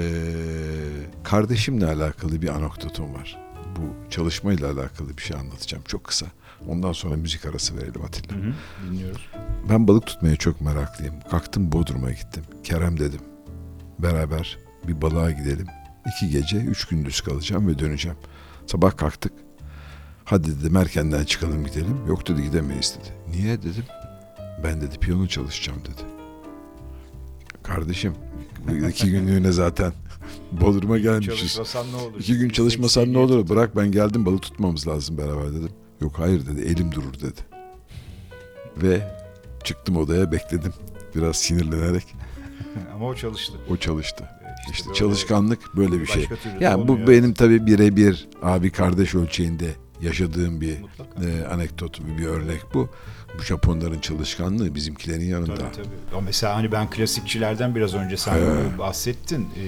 kardeşimle alakalı bir anekdotum var. Bu çalışmayla alakalı bir şey anlatacağım çok kısa. Ondan sonra müzik arası verelim Atilla. Hı hı, dinliyoruz. Ben balık tutmaya çok meraklıyım. Kalktım Bodrum'a gittim. Kerem dedim. Beraber bir balığa gidelim. İki gece, üç gündüz kalacağım ve döneceğim. Sabah kalktık. Hadi dedim erkenden çıkalım gidelim. Yok dedi gidemeyiz dedi. Niye dedim. Ben dedi piyano çalışacağım dedi. Kardeşim iki günlüğüne zaten Bodrum'a gelmişiz. Çalışmasan ne olur? İki gün çalışmasan ne olur? Bırak ben geldim balık tutmamız lazım beraber dedim. Yok hayır dedi elim durur dedi. Ve çıktım odaya bekledim. Biraz sinirlenerek Ama o çalıştı. o çalıştı. İşte İşte böyle çalışkanlık böyle bir şey. Yani bu olmuyor. benim tabii birebir abi kardeş ölçeğinde yaşadığım bir Mutlaka. e, anekdot, bir örnek bu. Bu Japonların çalışkanlığı bizimkilerin yanında. Tabii tabii. Mesela hani ben klasikçilerden biraz önce sen He. bahsettin. Ee,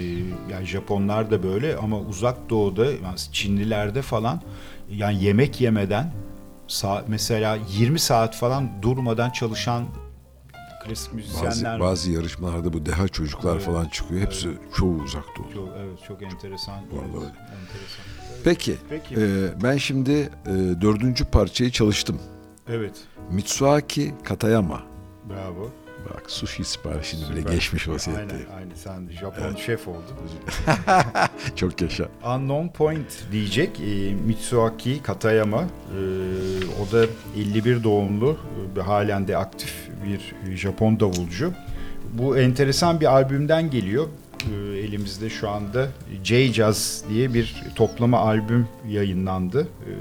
yani Japonlar da böyle ama uzak doğuda yani Çinlilerde falan yani yemek yemeden mesela 20 saat falan durmadan çalışan klasik Bazı, müzisyenler var. bazı yarışmalarda bu deha çocuklar Evet. falan çıkıyor. Hepsi çoğu uzak doğu. Çok, evet çok enteresan. Vallahi Evet, enteresan. Peki, Peki. e, ben şimdi e, dördüncü parçayı çalıştım. evet. Mitsuaki Katayama. Bravo. Bak sushi siparişini bile Süper. geçmiş vaziyette. Aynen, aynen. Sen Japon şef oldun. Çok yaşa. Unknown Point diyecek e, Mitsuaki Katayama. E, o da 51 doğumlu e, halen de aktif bir Japon davulcu. Bu enteresan bir albümden geliyor. E, elimizde şu anda J-Jazz diye bir toplama albüm yayınlandı e,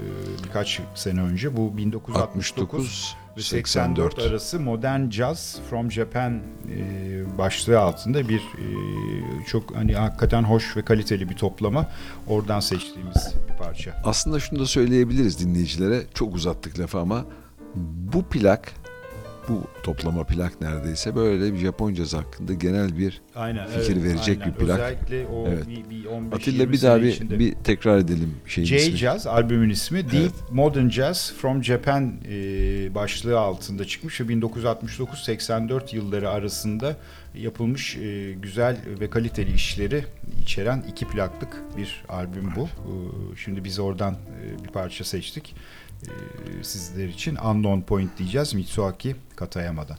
birkaç sene önce. Bu 1969 69 ve 84, 84 arası Modern Jazz from Japan e, başlığı altında bir çok hani hakikaten hoş ve kaliteli bir toplama. Oradan seçtiğimiz bir parça. Aslında şunu da söyleyebiliriz dinleyicilere. Çok uzattık lafı ama bu plak bu toplama plak neredeyse böyle bir Japoncası hakkında genel bir aynen, fikir evet, verecek aynen. bir plak. Özellikle o evet. bir, bir 15 Atilla bir daha bir, içinde. bir tekrar edelim şeyin J ismi. Jazz albümün ismi evet. Deep Modern Jazz from Japan e, başlığı altında çıkmış ve 1969-84 yılları arasında yapılmış e, güzel ve kaliteli işleri içeren iki plaklık bir albüm bu. E, şimdi biz oradan e, bir parça seçtik. Ee, sizler için Unknown Point diyeceğiz Mitsuaki Katayama'dan.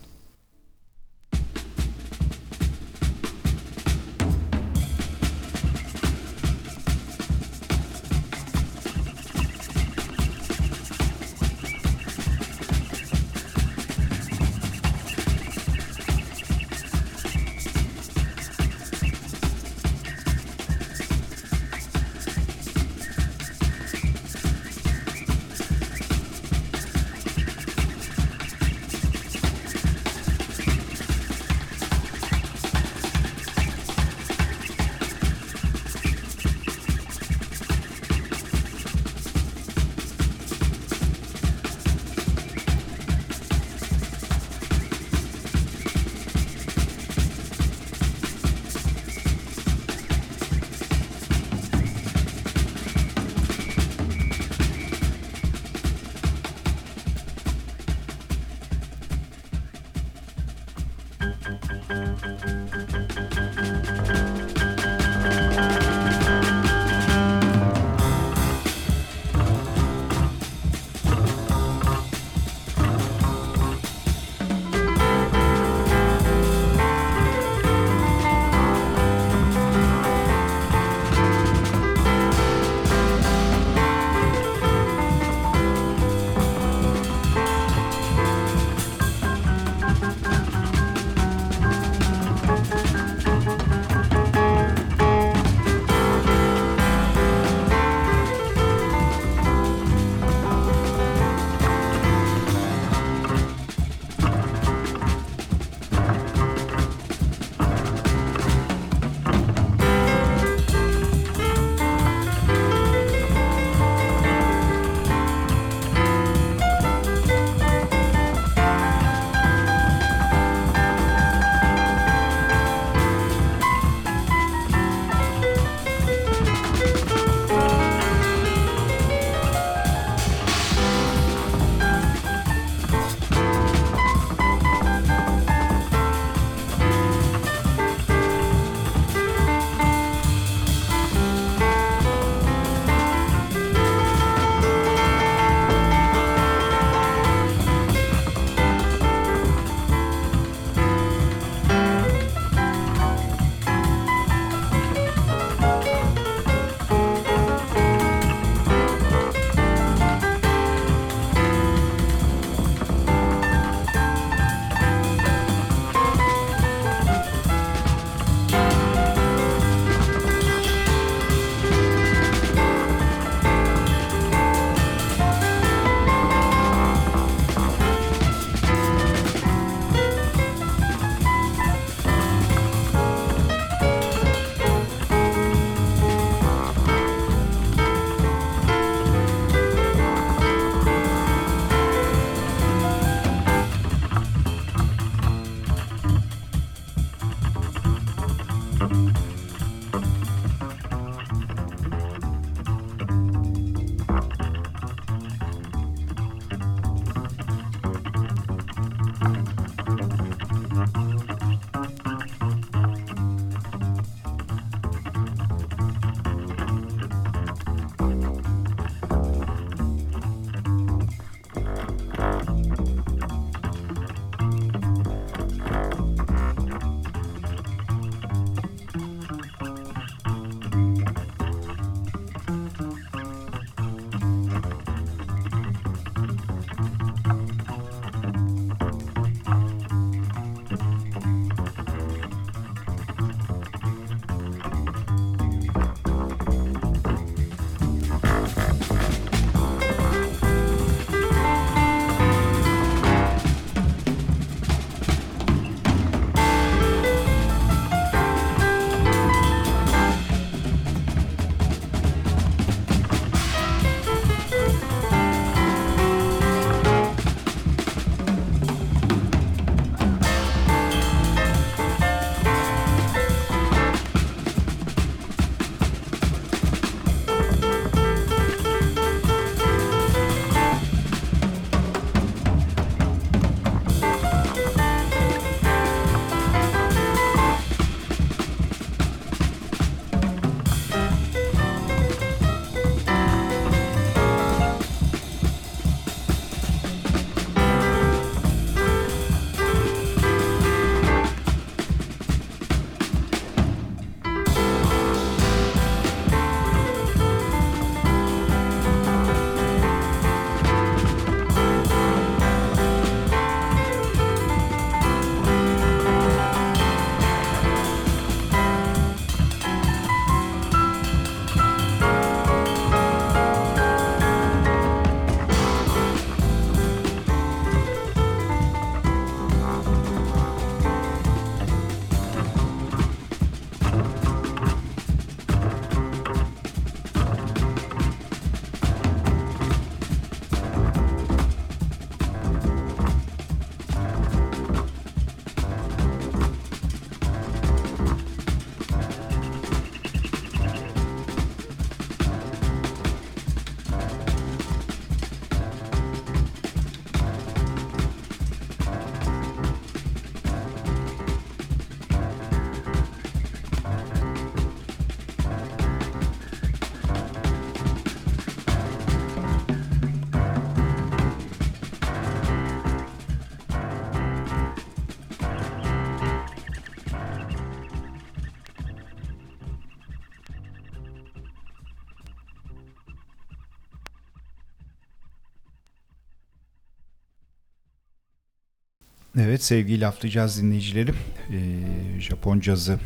Evet sevgili laflayacağız dinleyicilerim. Ee, Japon cazı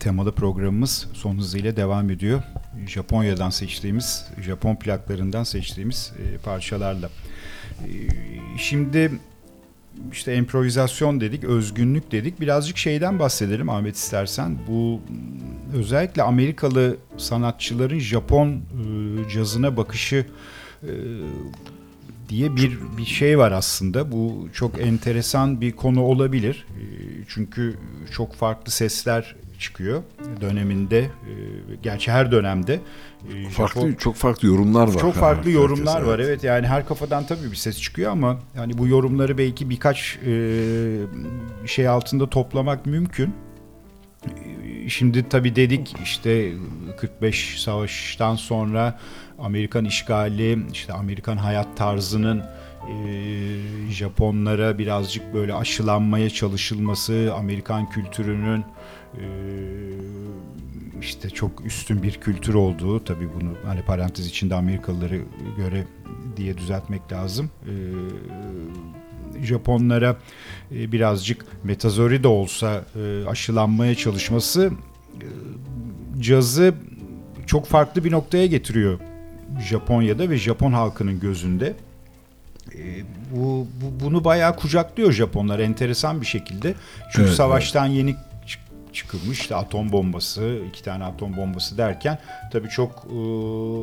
temalı programımız son hızıyla devam ediyor. Japonya'dan seçtiğimiz, Japon plaklarından seçtiğimiz e, parçalarla. E, şimdi işte improvizasyon dedik, özgünlük dedik. Birazcık şeyden bahsedelim Ahmet istersen. Bu özellikle Amerikalı sanatçıların Japon e, cazına bakışı e, diye bir bir şey var aslında. Bu çok enteresan bir konu olabilir. E, çünkü çok farklı sesler çıkıyor döneminde. E, gerçi her dönemde. E, farklı Japon, çok farklı yorumlar var. Çok farklı yorumlar herkes, var. Evet. evet yani her kafadan tabii bir ses çıkıyor ama yani bu yorumları belki birkaç e, şey altında toplamak mümkün. Şimdi tabii dedik işte 45 savaştan sonra Amerikan işgali, işte Amerikan hayat tarzının e, Japonlara birazcık böyle aşılanmaya çalışılması, Amerikan kültürünün e, işte çok üstün bir kültür olduğu tabii bunu hani parantez içinde Amerikalıları göre diye düzeltmek lazım. E, Japonlara e, birazcık metazori de olsa e, aşılanmaya çalışması e, cazı çok farklı bir noktaya getiriyor Japonya'da ve Japon halkının gözünde. E, bu, bu bunu bayağı kucaklıyor Japonlar enteresan bir şekilde. Çünkü evet, savaştan evet. yeni çıkılmış işte atom bombası, iki tane atom bombası derken tabii çok e,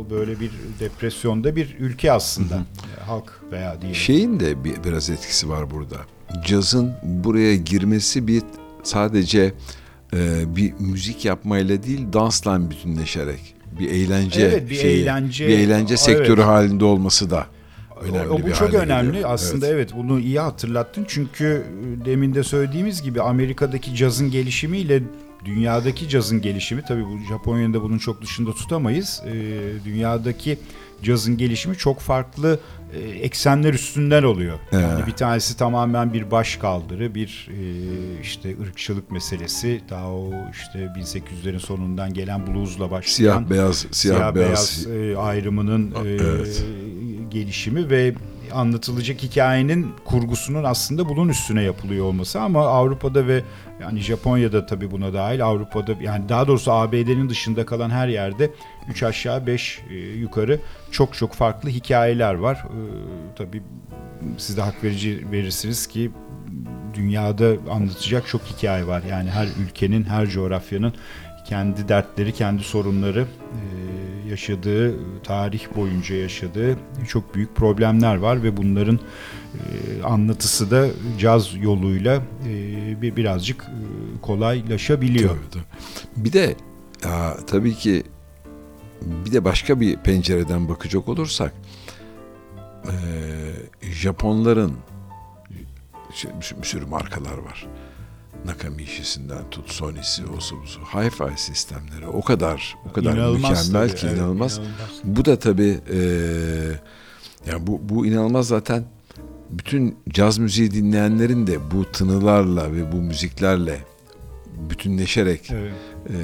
böyle bir depresyonda bir ülke aslında hı hı. halk veya diyelim. Şeyin de bir, biraz etkisi var burada. Cazın buraya girmesi bir sadece e, bir müzik yapmayla değil dansla bütünleşerek bir eğlence evet, bir şeyi, eğlence bir eğlence sektörü evet. halinde olması da önemli o, bu bir çok önemli geliyor. aslında evet. evet bunu iyi hatırlattın çünkü e, demin de söylediğimiz gibi Amerika'daki cazın gelişimiyle dünyadaki cazın gelişimi tabii bu Japonya'da bunun çok dışında tutamayız. Ee, dünyadaki cazın gelişimi çok farklı e, eksenler üstünden oluyor. Yani evet. bir tanesi tamamen bir baş kaldırı, bir e, işte ırkçılık meselesi. Daha o işte 1800'lerin sonundan gelen bluesla başlayan siyah beyaz siyah, siyah beyaz, beyaz e, ayrımının evet. gelişimi ve anlatılacak hikayenin kurgusunun aslında bunun üstüne yapılıyor olması ama Avrupa'da ve yani Japonya'da tabii buna dahil Avrupa'da yani daha doğrusu ABD'nin dışında kalan her yerde 3 aşağı 5 e, yukarı çok çok farklı hikayeler var. E, tabii siz de hak verici verirsiniz ki dünyada anlatacak çok hikaye var. Yani her ülkenin, her coğrafyanın kendi dertleri, kendi sorunları e, yaşadığı, tarih boyunca yaşadığı çok büyük problemler var ve bunların e, anlatısı da caz yoluyla e, bir birazcık kolaylaşabiliyor. Tabii, tabii. Bir de ya, tabii ki bir de başka bir pencereden bakacak olursak Japonların bir sürü markalar var. Nakamishisinden tut Sony'si, osu busu, hi-fi sistemleri o kadar o kadar inanılmaz mükemmel tabii, ki evet, inanılmaz. Bu da tabii e, yani bu bu inanılmaz zaten bütün caz müziği dinleyenlerin de bu tınılarla ve bu müziklerle bütünleşerek evet. E,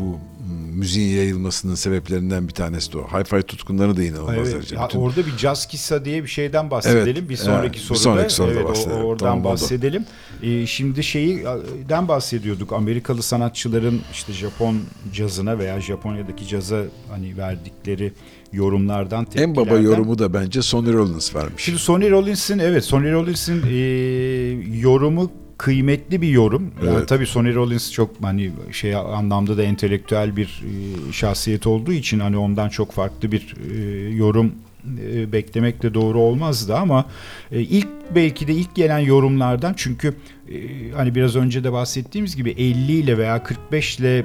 bu müziğin yayılmasının sebeplerinden bir tanesi de o. Hi-Fi tutkunları da inanılmaz evet, derece. Bütün... Orada bir caz kissa diye bir şeyden bahsedelim. Evet, bir sonraki evet, soruda. Bir sonraki soruda evet, bahsedelim. Oradan tamam, bahsedelim. Ee, şimdi şeyden bahsediyorduk. Amerikalı sanatçıların işte Japon cazına veya Japonya'daki caza hani verdikleri yorumlardan, En baba yorumu da bence Sonny Rollins vermiş. Şimdi Sonny Rollins'in evet Sonny Rollins'in e, yorumu kıymetli bir yorum. Yani evet. tabii Sonny Rollins çok hani şey anlamda da entelektüel bir e, şahsiyet olduğu için hani ondan çok farklı bir e, yorum e, beklemek de doğru olmazdı ama e, ilk belki de ilk gelen yorumlardan çünkü e, hani biraz önce de bahsettiğimiz gibi 50 ile veya 45 ile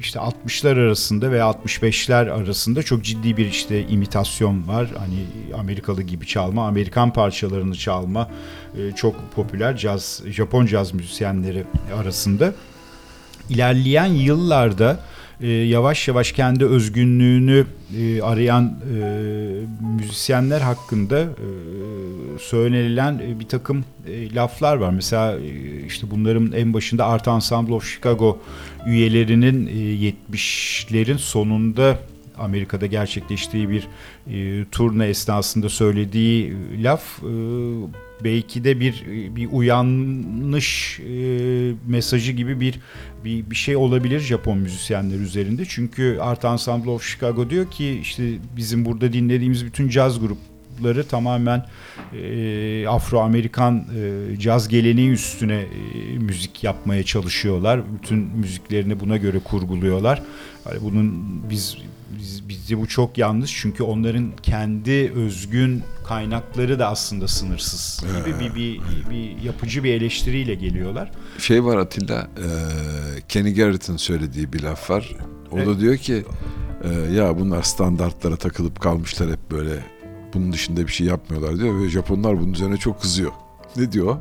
işte 60'lar arasında veya 65'ler arasında çok ciddi bir işte imitasyon var. Hani Amerikalı gibi çalma, Amerikan parçalarını çalma çok popüler caz, Japon caz müzisyenleri arasında. İlerleyen yıllarda e, yavaş yavaş kendi özgünlüğünü e, arayan e, müzisyenler hakkında e, söylenilen e, bir takım e, laflar var. Mesela e, işte bunların en başında Art Ensemble of Chicago üyelerinin e, 70'lerin sonunda Amerika'da gerçekleştiği bir e, turne esnasında söylediği laf e, belki de bir bir uyanış e, mesajı gibi bir, bir bir şey olabilir Japon müzisyenler üzerinde. Çünkü Art Ensemble of Chicago diyor ki işte bizim burada dinlediğimiz bütün caz grupları tamamen e, Afro-Amerikan e, caz geleneği üstüne e, müzik yapmaya çalışıyorlar. Bütün müziklerini buna göre kurguluyorlar. Yani bunun biz biz, bizce bu çok yanlış çünkü onların kendi özgün kaynakları da aslında sınırsız gibi bir, bir, bir yapıcı bir eleştiriyle geliyorlar. Şey var Atilla, e, Kenny Garrett'ın söylediği bir laf var. O evet. da diyor ki e, ya bunlar standartlara takılıp kalmışlar hep böyle bunun dışında bir şey yapmıyorlar diyor ve Japonlar bunun üzerine çok kızıyor. Ne diyor?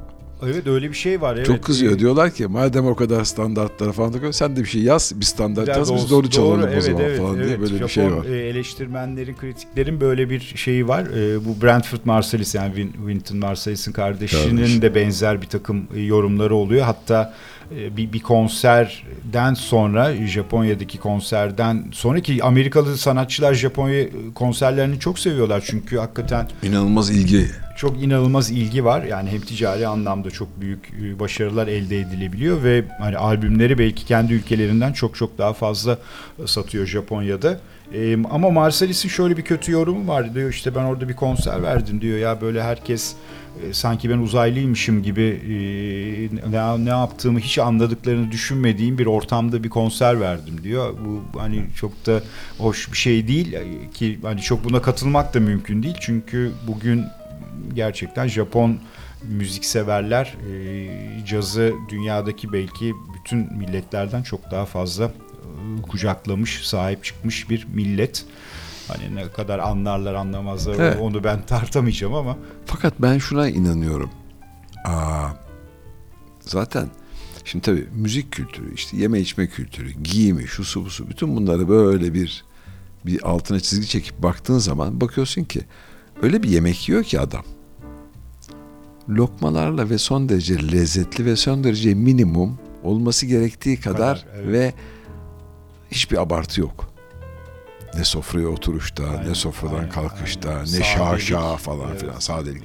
Evet öyle bir şey var. Evet. Çok kızıyor. Diyorlar ki madem o kadar standartlara falan takıyor sen de bir şey yaz. Bir standart yaz biz onu çalalım doğru, o zaman evet, falan evet, diye böyle Japon bir şey var. E, eleştirmenlerin, kritiklerin böyle bir şeyi var. E, bu Brentford Marsalis yani Wynton Marsalis'in kardeşinin Kardeş. de benzer bir takım e, yorumları oluyor. Hatta bir, bir konserden sonra Japonya'daki konserden sonraki Amerikalı sanatçılar Japonya konserlerini çok seviyorlar çünkü hakikaten inanılmaz ilgi çok inanılmaz ilgi var. Yani hem ticari anlamda çok büyük e, başarılar elde edilebiliyor ve hani albümleri belki kendi ülkelerinden çok çok daha fazla e, satıyor Japonya'da. Ama Marcelis'in şöyle bir kötü yorumu var diyor işte ben orada bir konser verdim diyor ya böyle herkes e, sanki ben uzaylıymışım gibi ne yaptığımı hiç anladıklarını düşünmediğim bir ortamda bir konser verdim diyor. Bu hani çok da hoş bir şey değil ki hani çok buna katılmak da mümkün değil çünkü bugün gerçekten Japon müzikseverler e, cazı dünyadaki belki bütün milletlerden çok daha fazla e, kucaklamış, sahip çıkmış bir millet. Hani ne kadar anlarlar anlamazlar evet. onu ben tartamayacağım ama. Fakat ben şuna inanıyorum. Aa, zaten şimdi tabii müzik kültürü, işte yeme içme kültürü, giyimi, şu su bu su bütün bunları böyle bir bir altına çizgi çekip baktığın zaman bakıyorsun ki öyle bir yemek yiyor ki adam lokmalarla ve son derece lezzetli ve son derece minimum olması gerektiği kadar, kadar evet. ve hiçbir abartı yok. Ne sofraya oturuşta, aynen, ne sofradan aynen, kalkışta, aynen. ne şaşa falan evet. filan sadelik.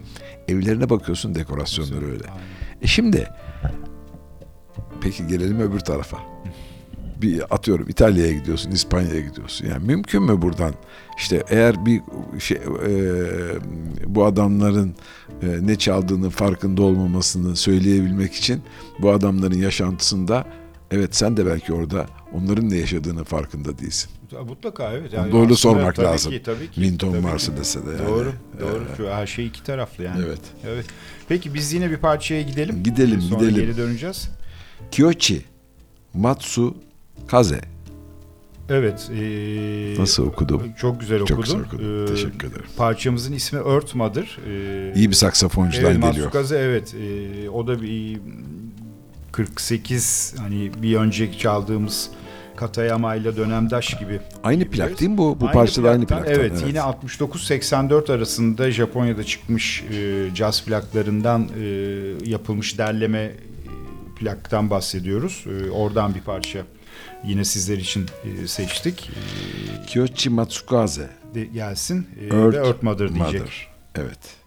Evlerine bakıyorsun dekorasyonları öyle. Aynen. E şimdi peki gelelim öbür tarafa bir atıyorum İtalya'ya gidiyorsun, İspanya'ya gidiyorsun. Yani mümkün mü buradan işte eğer bir şey e, bu adamların e, ne çaldığını farkında olmamasını söyleyebilmek için bu adamların yaşantısında evet sen de belki orada onların ne yaşadığını farkında değilsin. Mutlaka evet. Yani Doğru sormak tabii lazım. Ki, tabii ki, Minton tabii Mercedes'e de yani. Doğru, doğru. Ee, Şu her şey iki taraflı yani. Evet. Evet. Peki biz yine bir parçaya gidelim. Gidelim, Sonra gidelim. geri döneceğiz. Kyochi Matsu Kaze. Evet. E, Nasıl okudum? Çok güzel okudun. Çok güzel okudum. Ee, Teşekkür ederim. Parçamızın ismi Earth Mother. E, İyi bir saksafoncudan evet, geliyor. Kaze evet. E, o da bir 48 hani bir önceki çaldığımız Katayama ile dönemdaş gibi. Aynı plak değil mi bu? Bu aynı parça da aynı plaktan. Evet, evet. yine 69-84 arasında Japonya'da çıkmış e, jazz plaklarından e, yapılmış derleme plaktan bahsediyoruz. E, oradan bir parça yine sizler için e, seçtik. E, Kyochi Matsukaze de gelsin e, Earth, ve Earth Mother diyecek. Mother. Evet.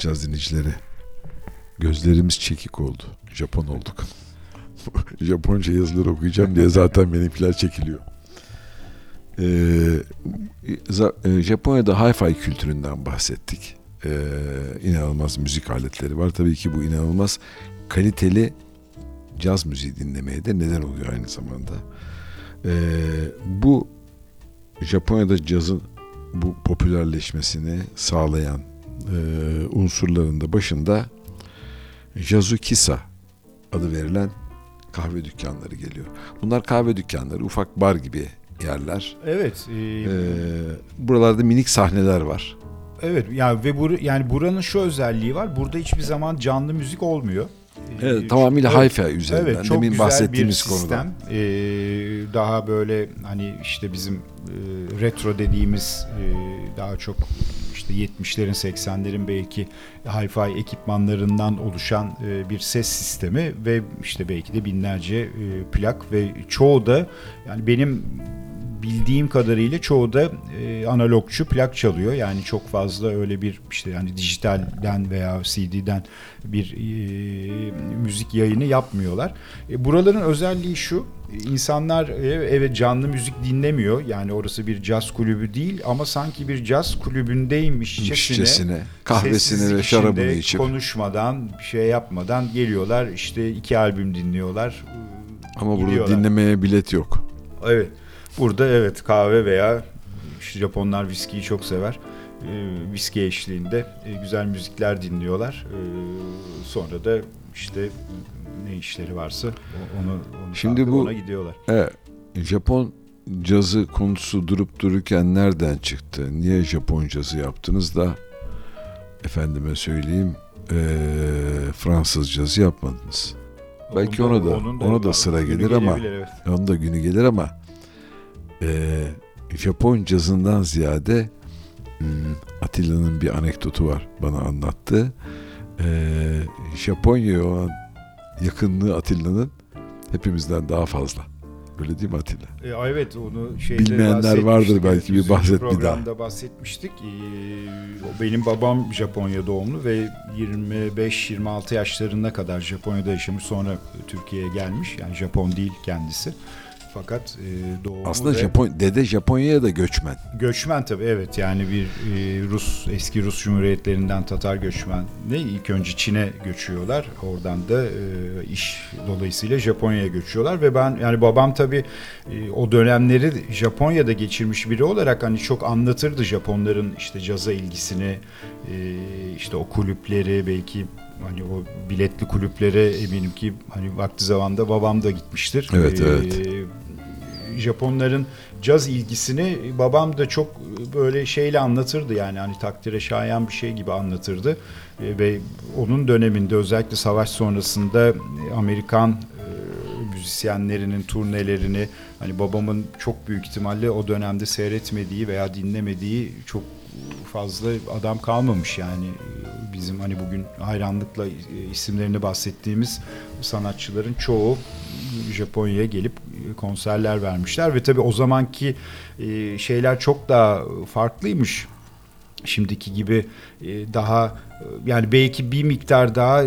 Laflayacağız dinleyicileri. Gözlerimiz çekik oldu. Japon olduk. Japonca yazılar okuyacağım diye zaten benimkiler çekiliyor. Ee, Japonya'da hi-fi kültüründen bahsettik. Ee, inanılmaz müzik aletleri var. Tabii ki bu inanılmaz kaliteli caz müziği dinlemeye de neden oluyor aynı zamanda. Ee, bu Japonya'da cazın bu popülerleşmesini sağlayan e, unsurların da başında Jazukisa adı verilen kahve dükkanları geliyor. Bunlar kahve dükkanları, ufak bar gibi yerler. Evet. E, ee, buralarda minik sahneler var. Evet yani ve bur yani buranın şu özelliği var. Burada hiçbir zaman canlı müzik olmuyor. Evet, tamamıyla evet, hi-fi üzerinden. Evet, çok Demin güzel bahsettiğimiz bir sistem. Ee, daha böyle hani işte bizim e, retro dediğimiz e, daha çok işte 70'lerin 80'lerin belki hi-fi ekipmanlarından oluşan e, bir ses sistemi ve işte belki de binlerce e, plak ve çoğu da yani benim bildiğim kadarıyla çoğu da e, analogçu plak çalıyor. Yani çok fazla öyle bir işte yani dijitalden veya CD'den bir müzik yayını yapmıyorlar. Buraların özelliği şu. İnsanlar e, evet canlı müzik dinlemiyor. Yani orası bir caz kulübü değil ama sanki bir caz kulübündeymişçesine kahvesini ve şarabını içip konuşmadan bir şey yapmadan geliyorlar. İşte iki albüm dinliyorlar. Ama gidiyorlar. burada dinlemeye bilet yok. Evet. Burada evet kahve veya işte Japonlar viskiyi çok sever. E, viski eşliğinde e, güzel müzikler dinliyorlar. E, sonra da işte ne işleri varsa onu, onu Şimdi bu ona gidiyorlar. Evet, Japon cazı konusu durup dururken nereden çıktı? Niye Japon cazı yaptınız da efendime söyleyeyim e, Fransız cazı yapmadınız? Belki ona da, ona da, ona da sıra gelir ama evet. onun da günü gelir ama e, Japon cazından ziyade hmm, Atilla'nın bir anekdotu var bana anlattı. E, Japonya'ya olan yakınlığı Atilla'nın hepimizden daha fazla. Öyle değil mi Atilla? E, evet onu şeyde Bilmeyenler vardır belki bir bahset bir daha. Bahsetmiştik. E, benim babam Japonya doğumlu ve 25-26 yaşlarına kadar Japonya'da yaşamış sonra Türkiye'ye gelmiş. Yani Japon değil kendisi. Fakat e, doğumu Aslında Japon dede Japonya'ya da göçmen. Göçmen tabii evet yani bir e, Rus eski Rus Cumhuriyetlerinden Tatar göçmen ne ilk önce Çin'e göçüyorlar. Oradan da e, iş dolayısıyla Japonya'ya göçüyorlar ve ben yani babam tabii e, o dönemleri Japonya'da geçirmiş biri olarak hani çok anlatırdı Japonların işte caza ilgisini e, işte o kulüpleri belki hani o biletli kulüplere eminim ki hani vakti zamanda babam da gitmiştir. Evet, ee, evet. Japonların caz ilgisini babam da çok böyle şeyle anlatırdı yani hani takdire şayan bir şey gibi anlatırdı ee, ve onun döneminde özellikle savaş sonrasında Amerikan e, müzisyenlerinin turnelerini hani babamın çok büyük ihtimalle o dönemde seyretmediği veya dinlemediği çok fazla adam kalmamış. Yani bizim hani bugün hayranlıkla isimlerini bahsettiğimiz sanatçıların çoğu Japonya'ya gelip konserler vermişler. Ve tabii o zamanki e, şeyler çok daha farklıymış. Şimdiki gibi e, daha yani belki bir miktar daha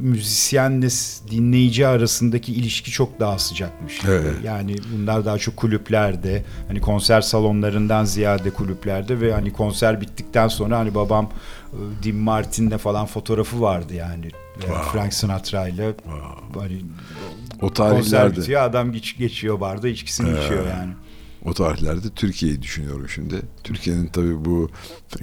müzisyenle dinleyici arasındaki ilişki çok daha sıcakmış. Evet. Yani bunlar daha çok kulüplerde, hani konser salonlarından ziyade kulüplerde ve hani konser bittikten sonra hani babam Dim Martin'le falan fotoğrafı vardı yani. Wow. Frank Sinatra ile wow. hani o tarihlerde konser bitiyor adam geç, geçiyor barda içkisini ee. içiyor yani o tarihlerde Türkiye'yi düşünüyorum şimdi. Türkiye'nin tabii bu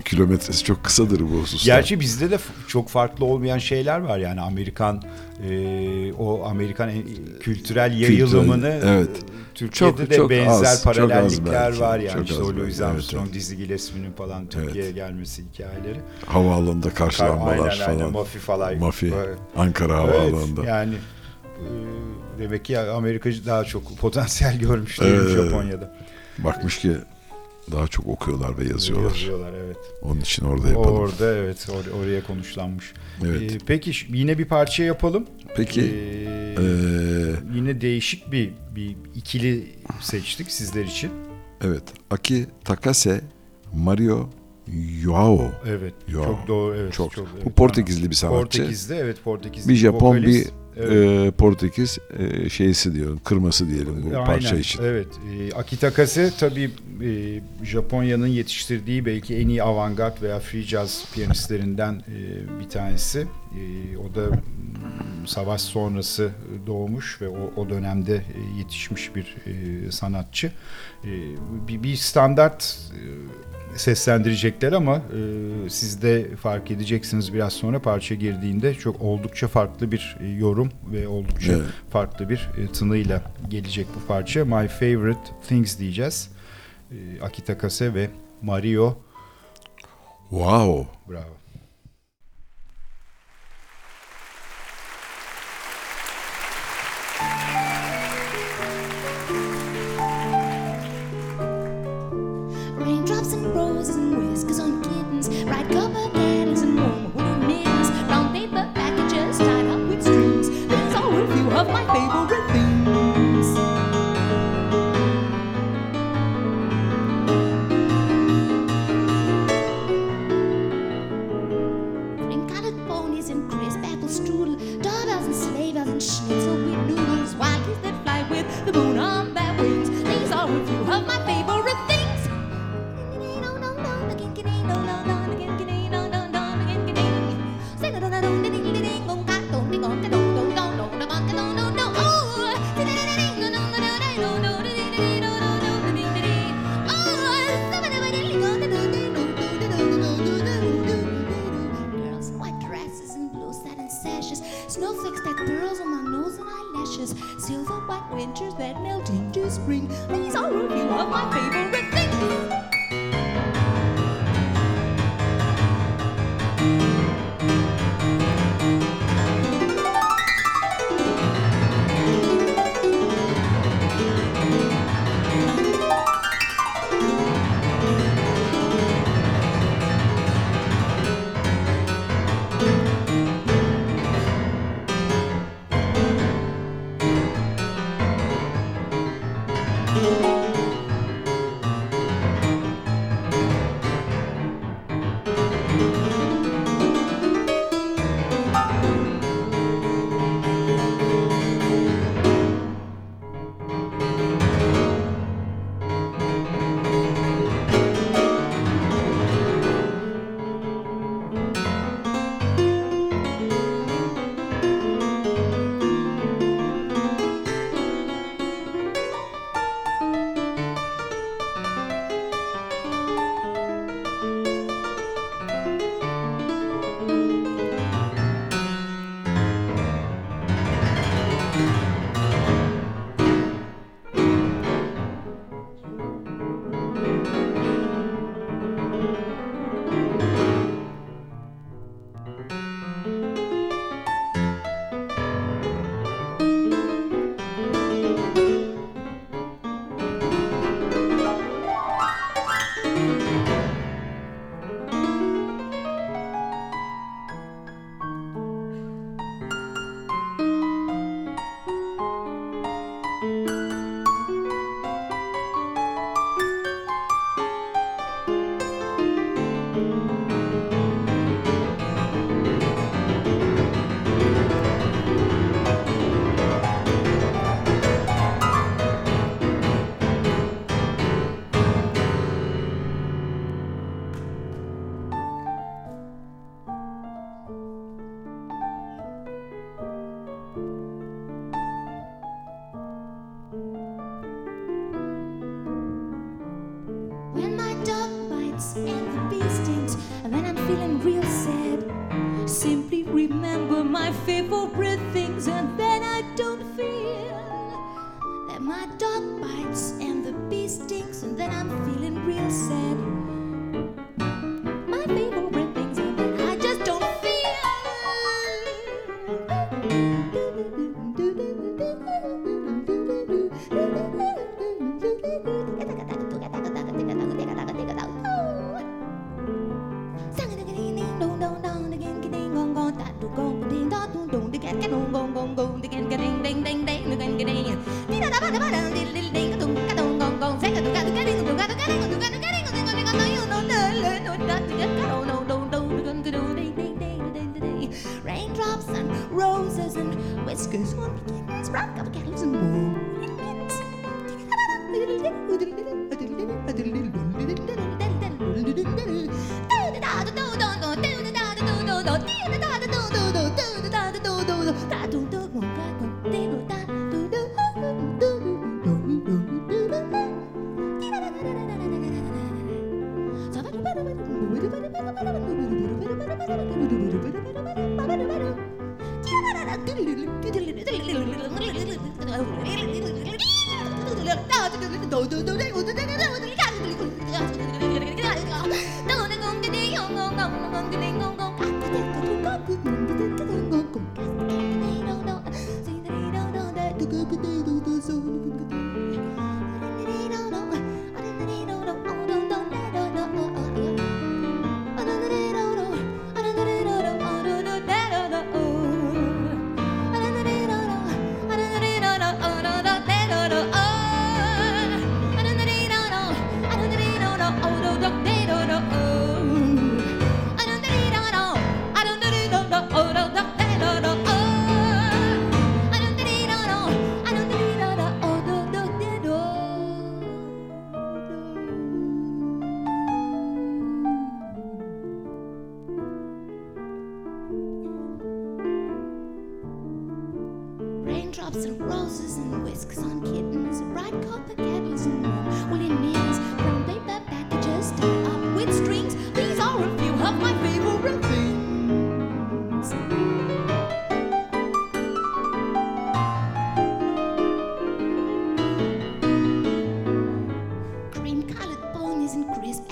kilometresi çok kısadır bu hususta. Gerçi bizde de çok farklı olmayan şeyler var yani Amerikan e, o Amerikan kültürel yayılımını kültürel, evet. Türkiye'de çok, de çok benzer az, paralellikler az var yani çok işte o Louis Armstrong, evet, Dizzy Gillespie'nin falan Türkiye'ye evet. gelmesi hikayeleri. Havaalanında karşılanmalar aynen, falan. Aynen Mafi falan. Mafi Ankara havaalanında. Evet, yani e, demek ki Amerikacı daha çok potansiyel görmüş evet. Japonya'da. Bakmış ki daha çok okuyorlar ve yazıyorlar. Yazıyorlar evet. Onun için orada yapalım. Orada evet or- oraya konuşlanmış. Evet. Ee, peki yine bir parça yapalım. Peki. Ee, ee... Yine değişik bir bir ikili seçtik sizler için. Evet. Aki Takase, Mario Joao. Evet. Joao. Çok doğru. Evet. Çok. çok Bu evet, Portekizli bir sanatçı. Portekizli evet Portekizli. Bir Japon vokalist. bir Evet. e, Portekiz e, şeysi diyorum. Kırması diyelim bu Aynen, parça için. Evet. E, Akita Kase tabii e, Japonya'nın yetiştirdiği belki en iyi avantgard veya free jazz piyanistlerinden e, bir tanesi. E, o da mm, savaş sonrası doğmuş ve o, o dönemde e, yetişmiş bir e, sanatçı. E, bir, bir standart e, seslendirecekler ama e, siz de fark edeceksiniz biraz sonra parça girdiğinde çok oldukça farklı bir e, yorum ve oldukça Evet. farklı bir e, tınıyla gelecek bu parça. My Favorite Things diyeceğiz. E, Akita Kase ve Mario Wow. Bravo.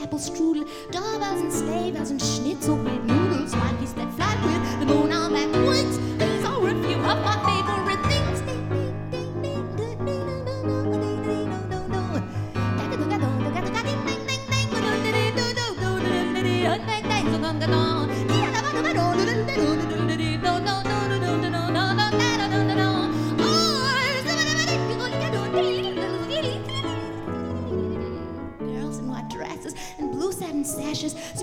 Apple strudel, doorbells and sleigh and schnitzel with noodles, monkeys that fly with the moon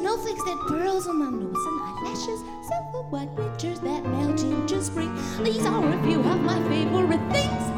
sashes, snowflakes that pearls on my nose and eyelashes, silver white winters that melt into spring. These are a few of my favorite things.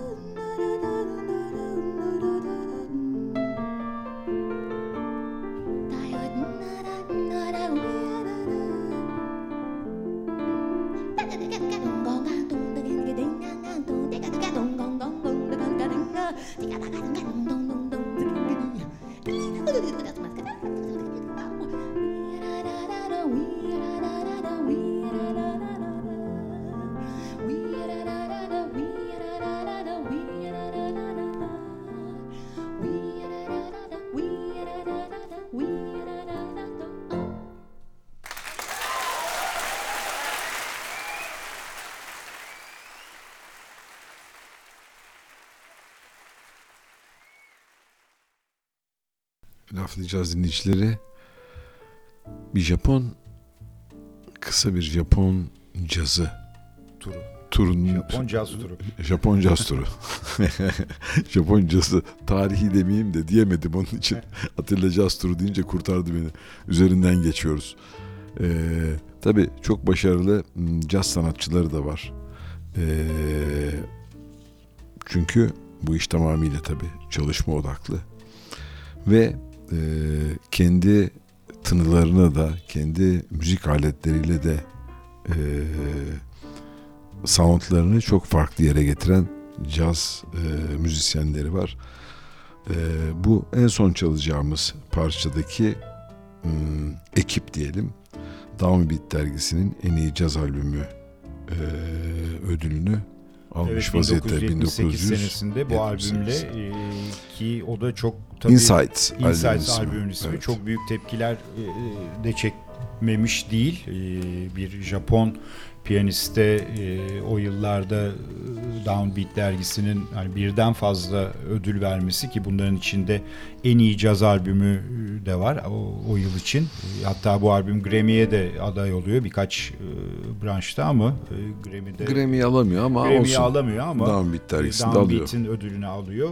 laflayacağız dinleyicileri. Bir Japon kısa bir Japon cazı Turu. turunun Japon caz turu. Japon caz turu. Japon cazı tarihi demeyeyim de diyemedim onun için. Atilla caz turu deyince kurtardı beni. Üzerinden geçiyoruz. Ee, tabii çok başarılı m, caz sanatçıları da var. Ee, çünkü bu iş tamamıyla tabii çalışma odaklı. Ve e, kendi tınılarına da, kendi müzik aletleriyle de e, soundlarını çok farklı yere getiren caz e, müzisyenleri var. E, bu en son çalacağımız parçadaki hmm, ekip diyelim Downbeat dergisinin en iyi caz albümü e, ödülünü almış Evet, vaziyette 1978 senesinde bu albümle e, ki o da çok tabii Insights, Insights albümün albümün ismi Evet. çok büyük tepkiler e, de çekmemiş değil. E, bir Japon piyaniste e, o yıllarda e, Downbeat dergisinin hani birden fazla ödül vermesi ki bunların içinde en iyi caz albümü e, de var o, o yıl için. E, hatta bu albüm Grammy'ye de aday oluyor birkaç e, branşta ama e, Grammy'de Grammy alamıyor ama Grammy'yi olsun. alamıyor ama Downbeat dergisinde alıyor. Downbeat'in ödülünü alıyor.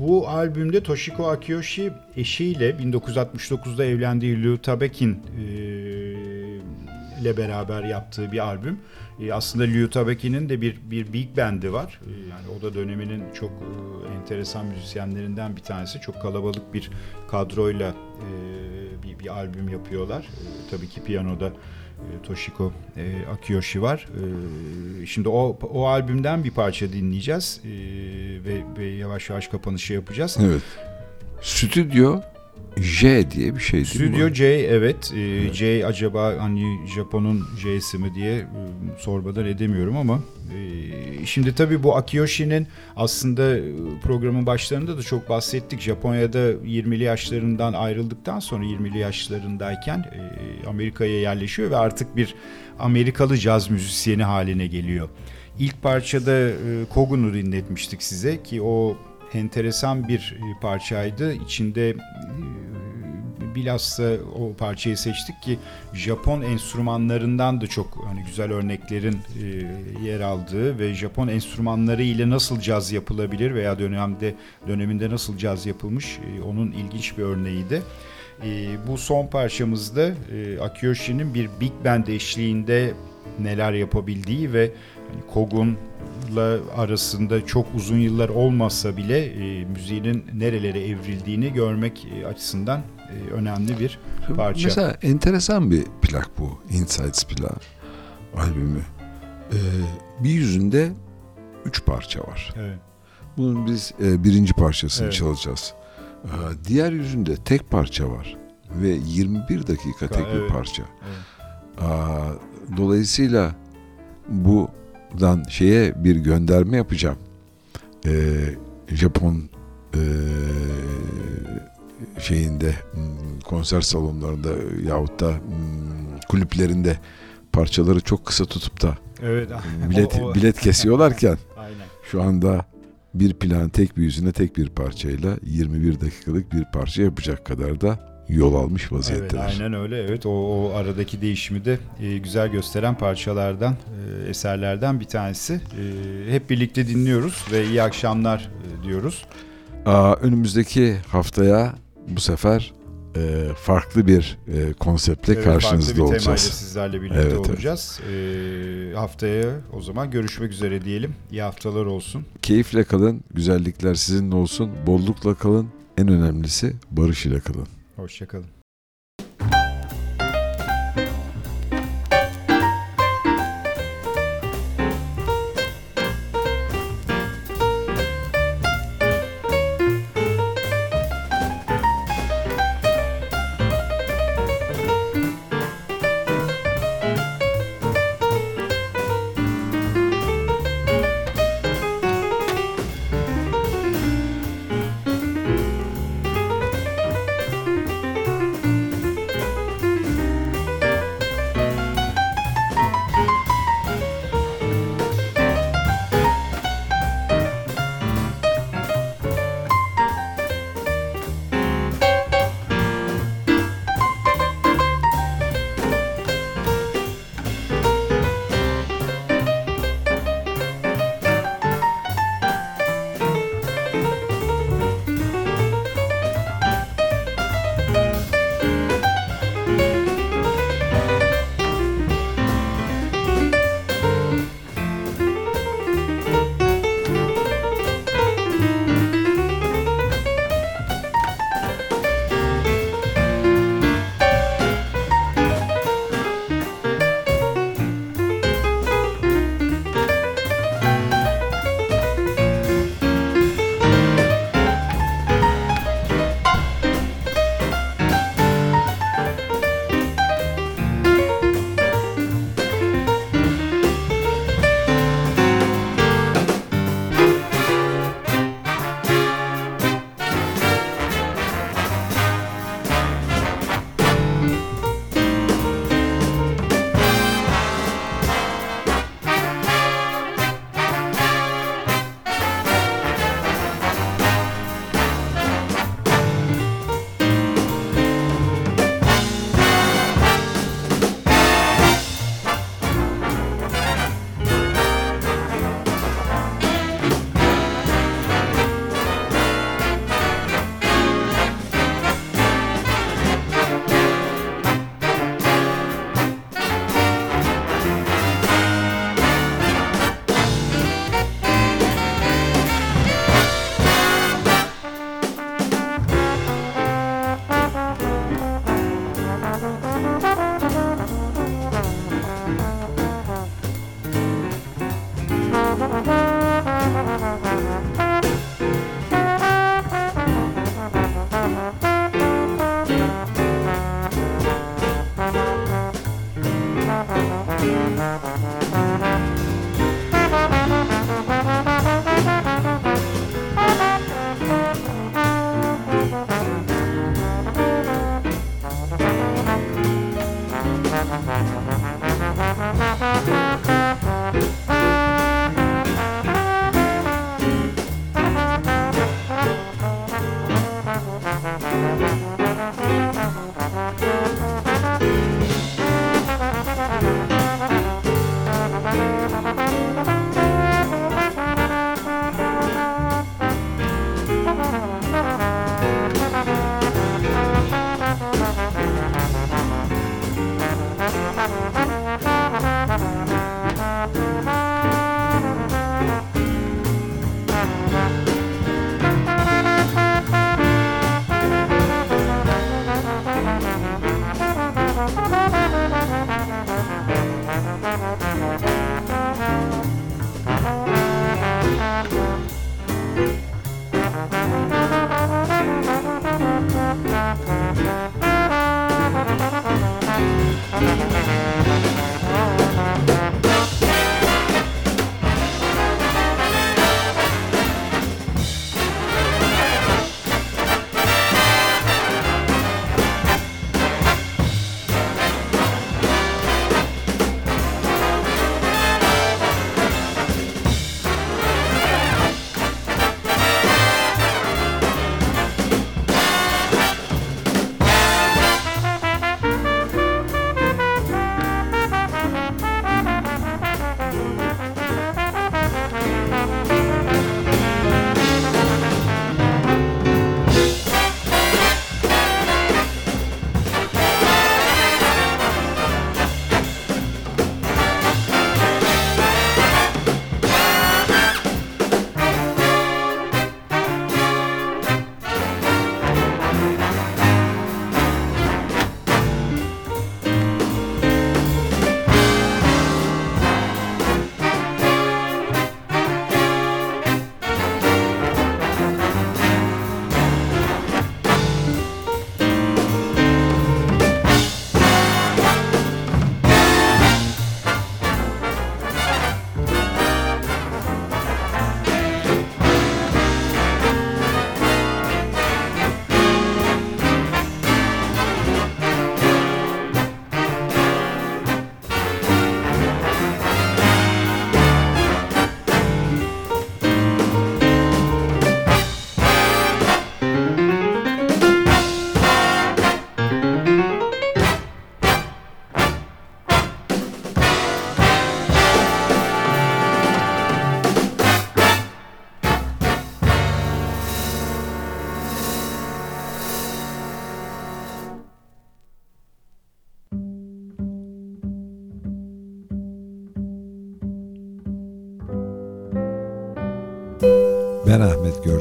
Bu albümde Toshiko Akiyoshi eşiyle 1969'da evlendiği Liu Tabekin e, ile beraber yaptığı bir albüm. E, Aslında Liu Tabekin'in de bir bir big band'i var. E, Yani o da döneminin çok e, enteresan müzisyenlerinden bir tanesi. Çok kalabalık bir kadroyla e, bir, bir albüm yapıyorlar. E, Tabii ki piyanoda e, Toshiko e, Akiyoshi var. E, şimdi o o albümden bir parça dinleyeceğiz e, ve, ve yavaş yavaş kapanışı yapacağız. Evet. Stüdyo J diye bir şey değil mi? Stüdyo J evet. E, J acaba hani Japon'un J'si mi diye e, sormadan edemiyorum ama e, şimdi tabii bu Akiyoshi'nin aslında e, programın başlarında da çok bahsettik. Japonya'da 20'li yaşlarından ayrıldıktan sonra 20'li yaşlarındayken e, Amerika'ya yerleşiyor ve artık bir Amerikalı caz müzisyeni haline geliyor. İlk parçada e, Kogun'u dinletmiştik size ki o enteresan bir e, parçaydı. İçinde e, bilhassa o parçayı seçtik ki Japon enstrümanlarından da çok hani güzel örneklerin e, yer aldığı ve Japon enstrümanları ile nasıl caz yapılabilir veya dönemde döneminde nasıl caz yapılmış onun ilginç bir örneğiydi. Bu son parçamızda e, Akiyoshi'nin bir big band eşliğinde neler yapabildiği ve Kogun'la arasında çok uzun yıllar olmasa bile e, müziğinin nerelere evrildiğini görmek e, açısından e, önemli bir parça. Mesela enteresan bir plak bu. Insights plak albümü. Ee, bir yüzünde üç parça var. Evet. Bunun biz e, birinci parçasını Evet. çalacağız. Ee, diğer yüzünde tek parça var. Ve 21 dakika tek bir evet. parça. Evet. Aa, dolayısıyla buradan şeye bir gönderme yapacağım. Ee, Japon ee, şeyinde hmm, konser salonlarında yahut da hmm, kulüplerinde parçaları çok kısa tutup da Evet. bilet O- o- bilet kesiyorlarken Aynen. şu anda bir plan tek bir yüzüne tek bir parçayla 21 dakikalık bir parça yapacak kadar da yol almış Evet, vaziyetteler. aynen öyle. Evet, o, o aradaki değişimi de e, güzel gösteren parçalardan, e, eserlerden bir tanesi. E, hep birlikte dinliyoruz ve iyi akşamlar e, diyoruz. Aa, önümüzdeki haftaya bu sefer e, farklı bir e, konseptle Evet, karşınızda farklı bir temayla olacağız. sizlerle birlikte Evet, evet. olacağız. E, haftaya o zaman görüşmek üzere diyelim. İyi haftalar olsun. Keyifle kalın, güzellikler sizinle olsun, bollukla kalın. En önemlisi barış ile kalın. Hoşçakalın. Mm-hmm.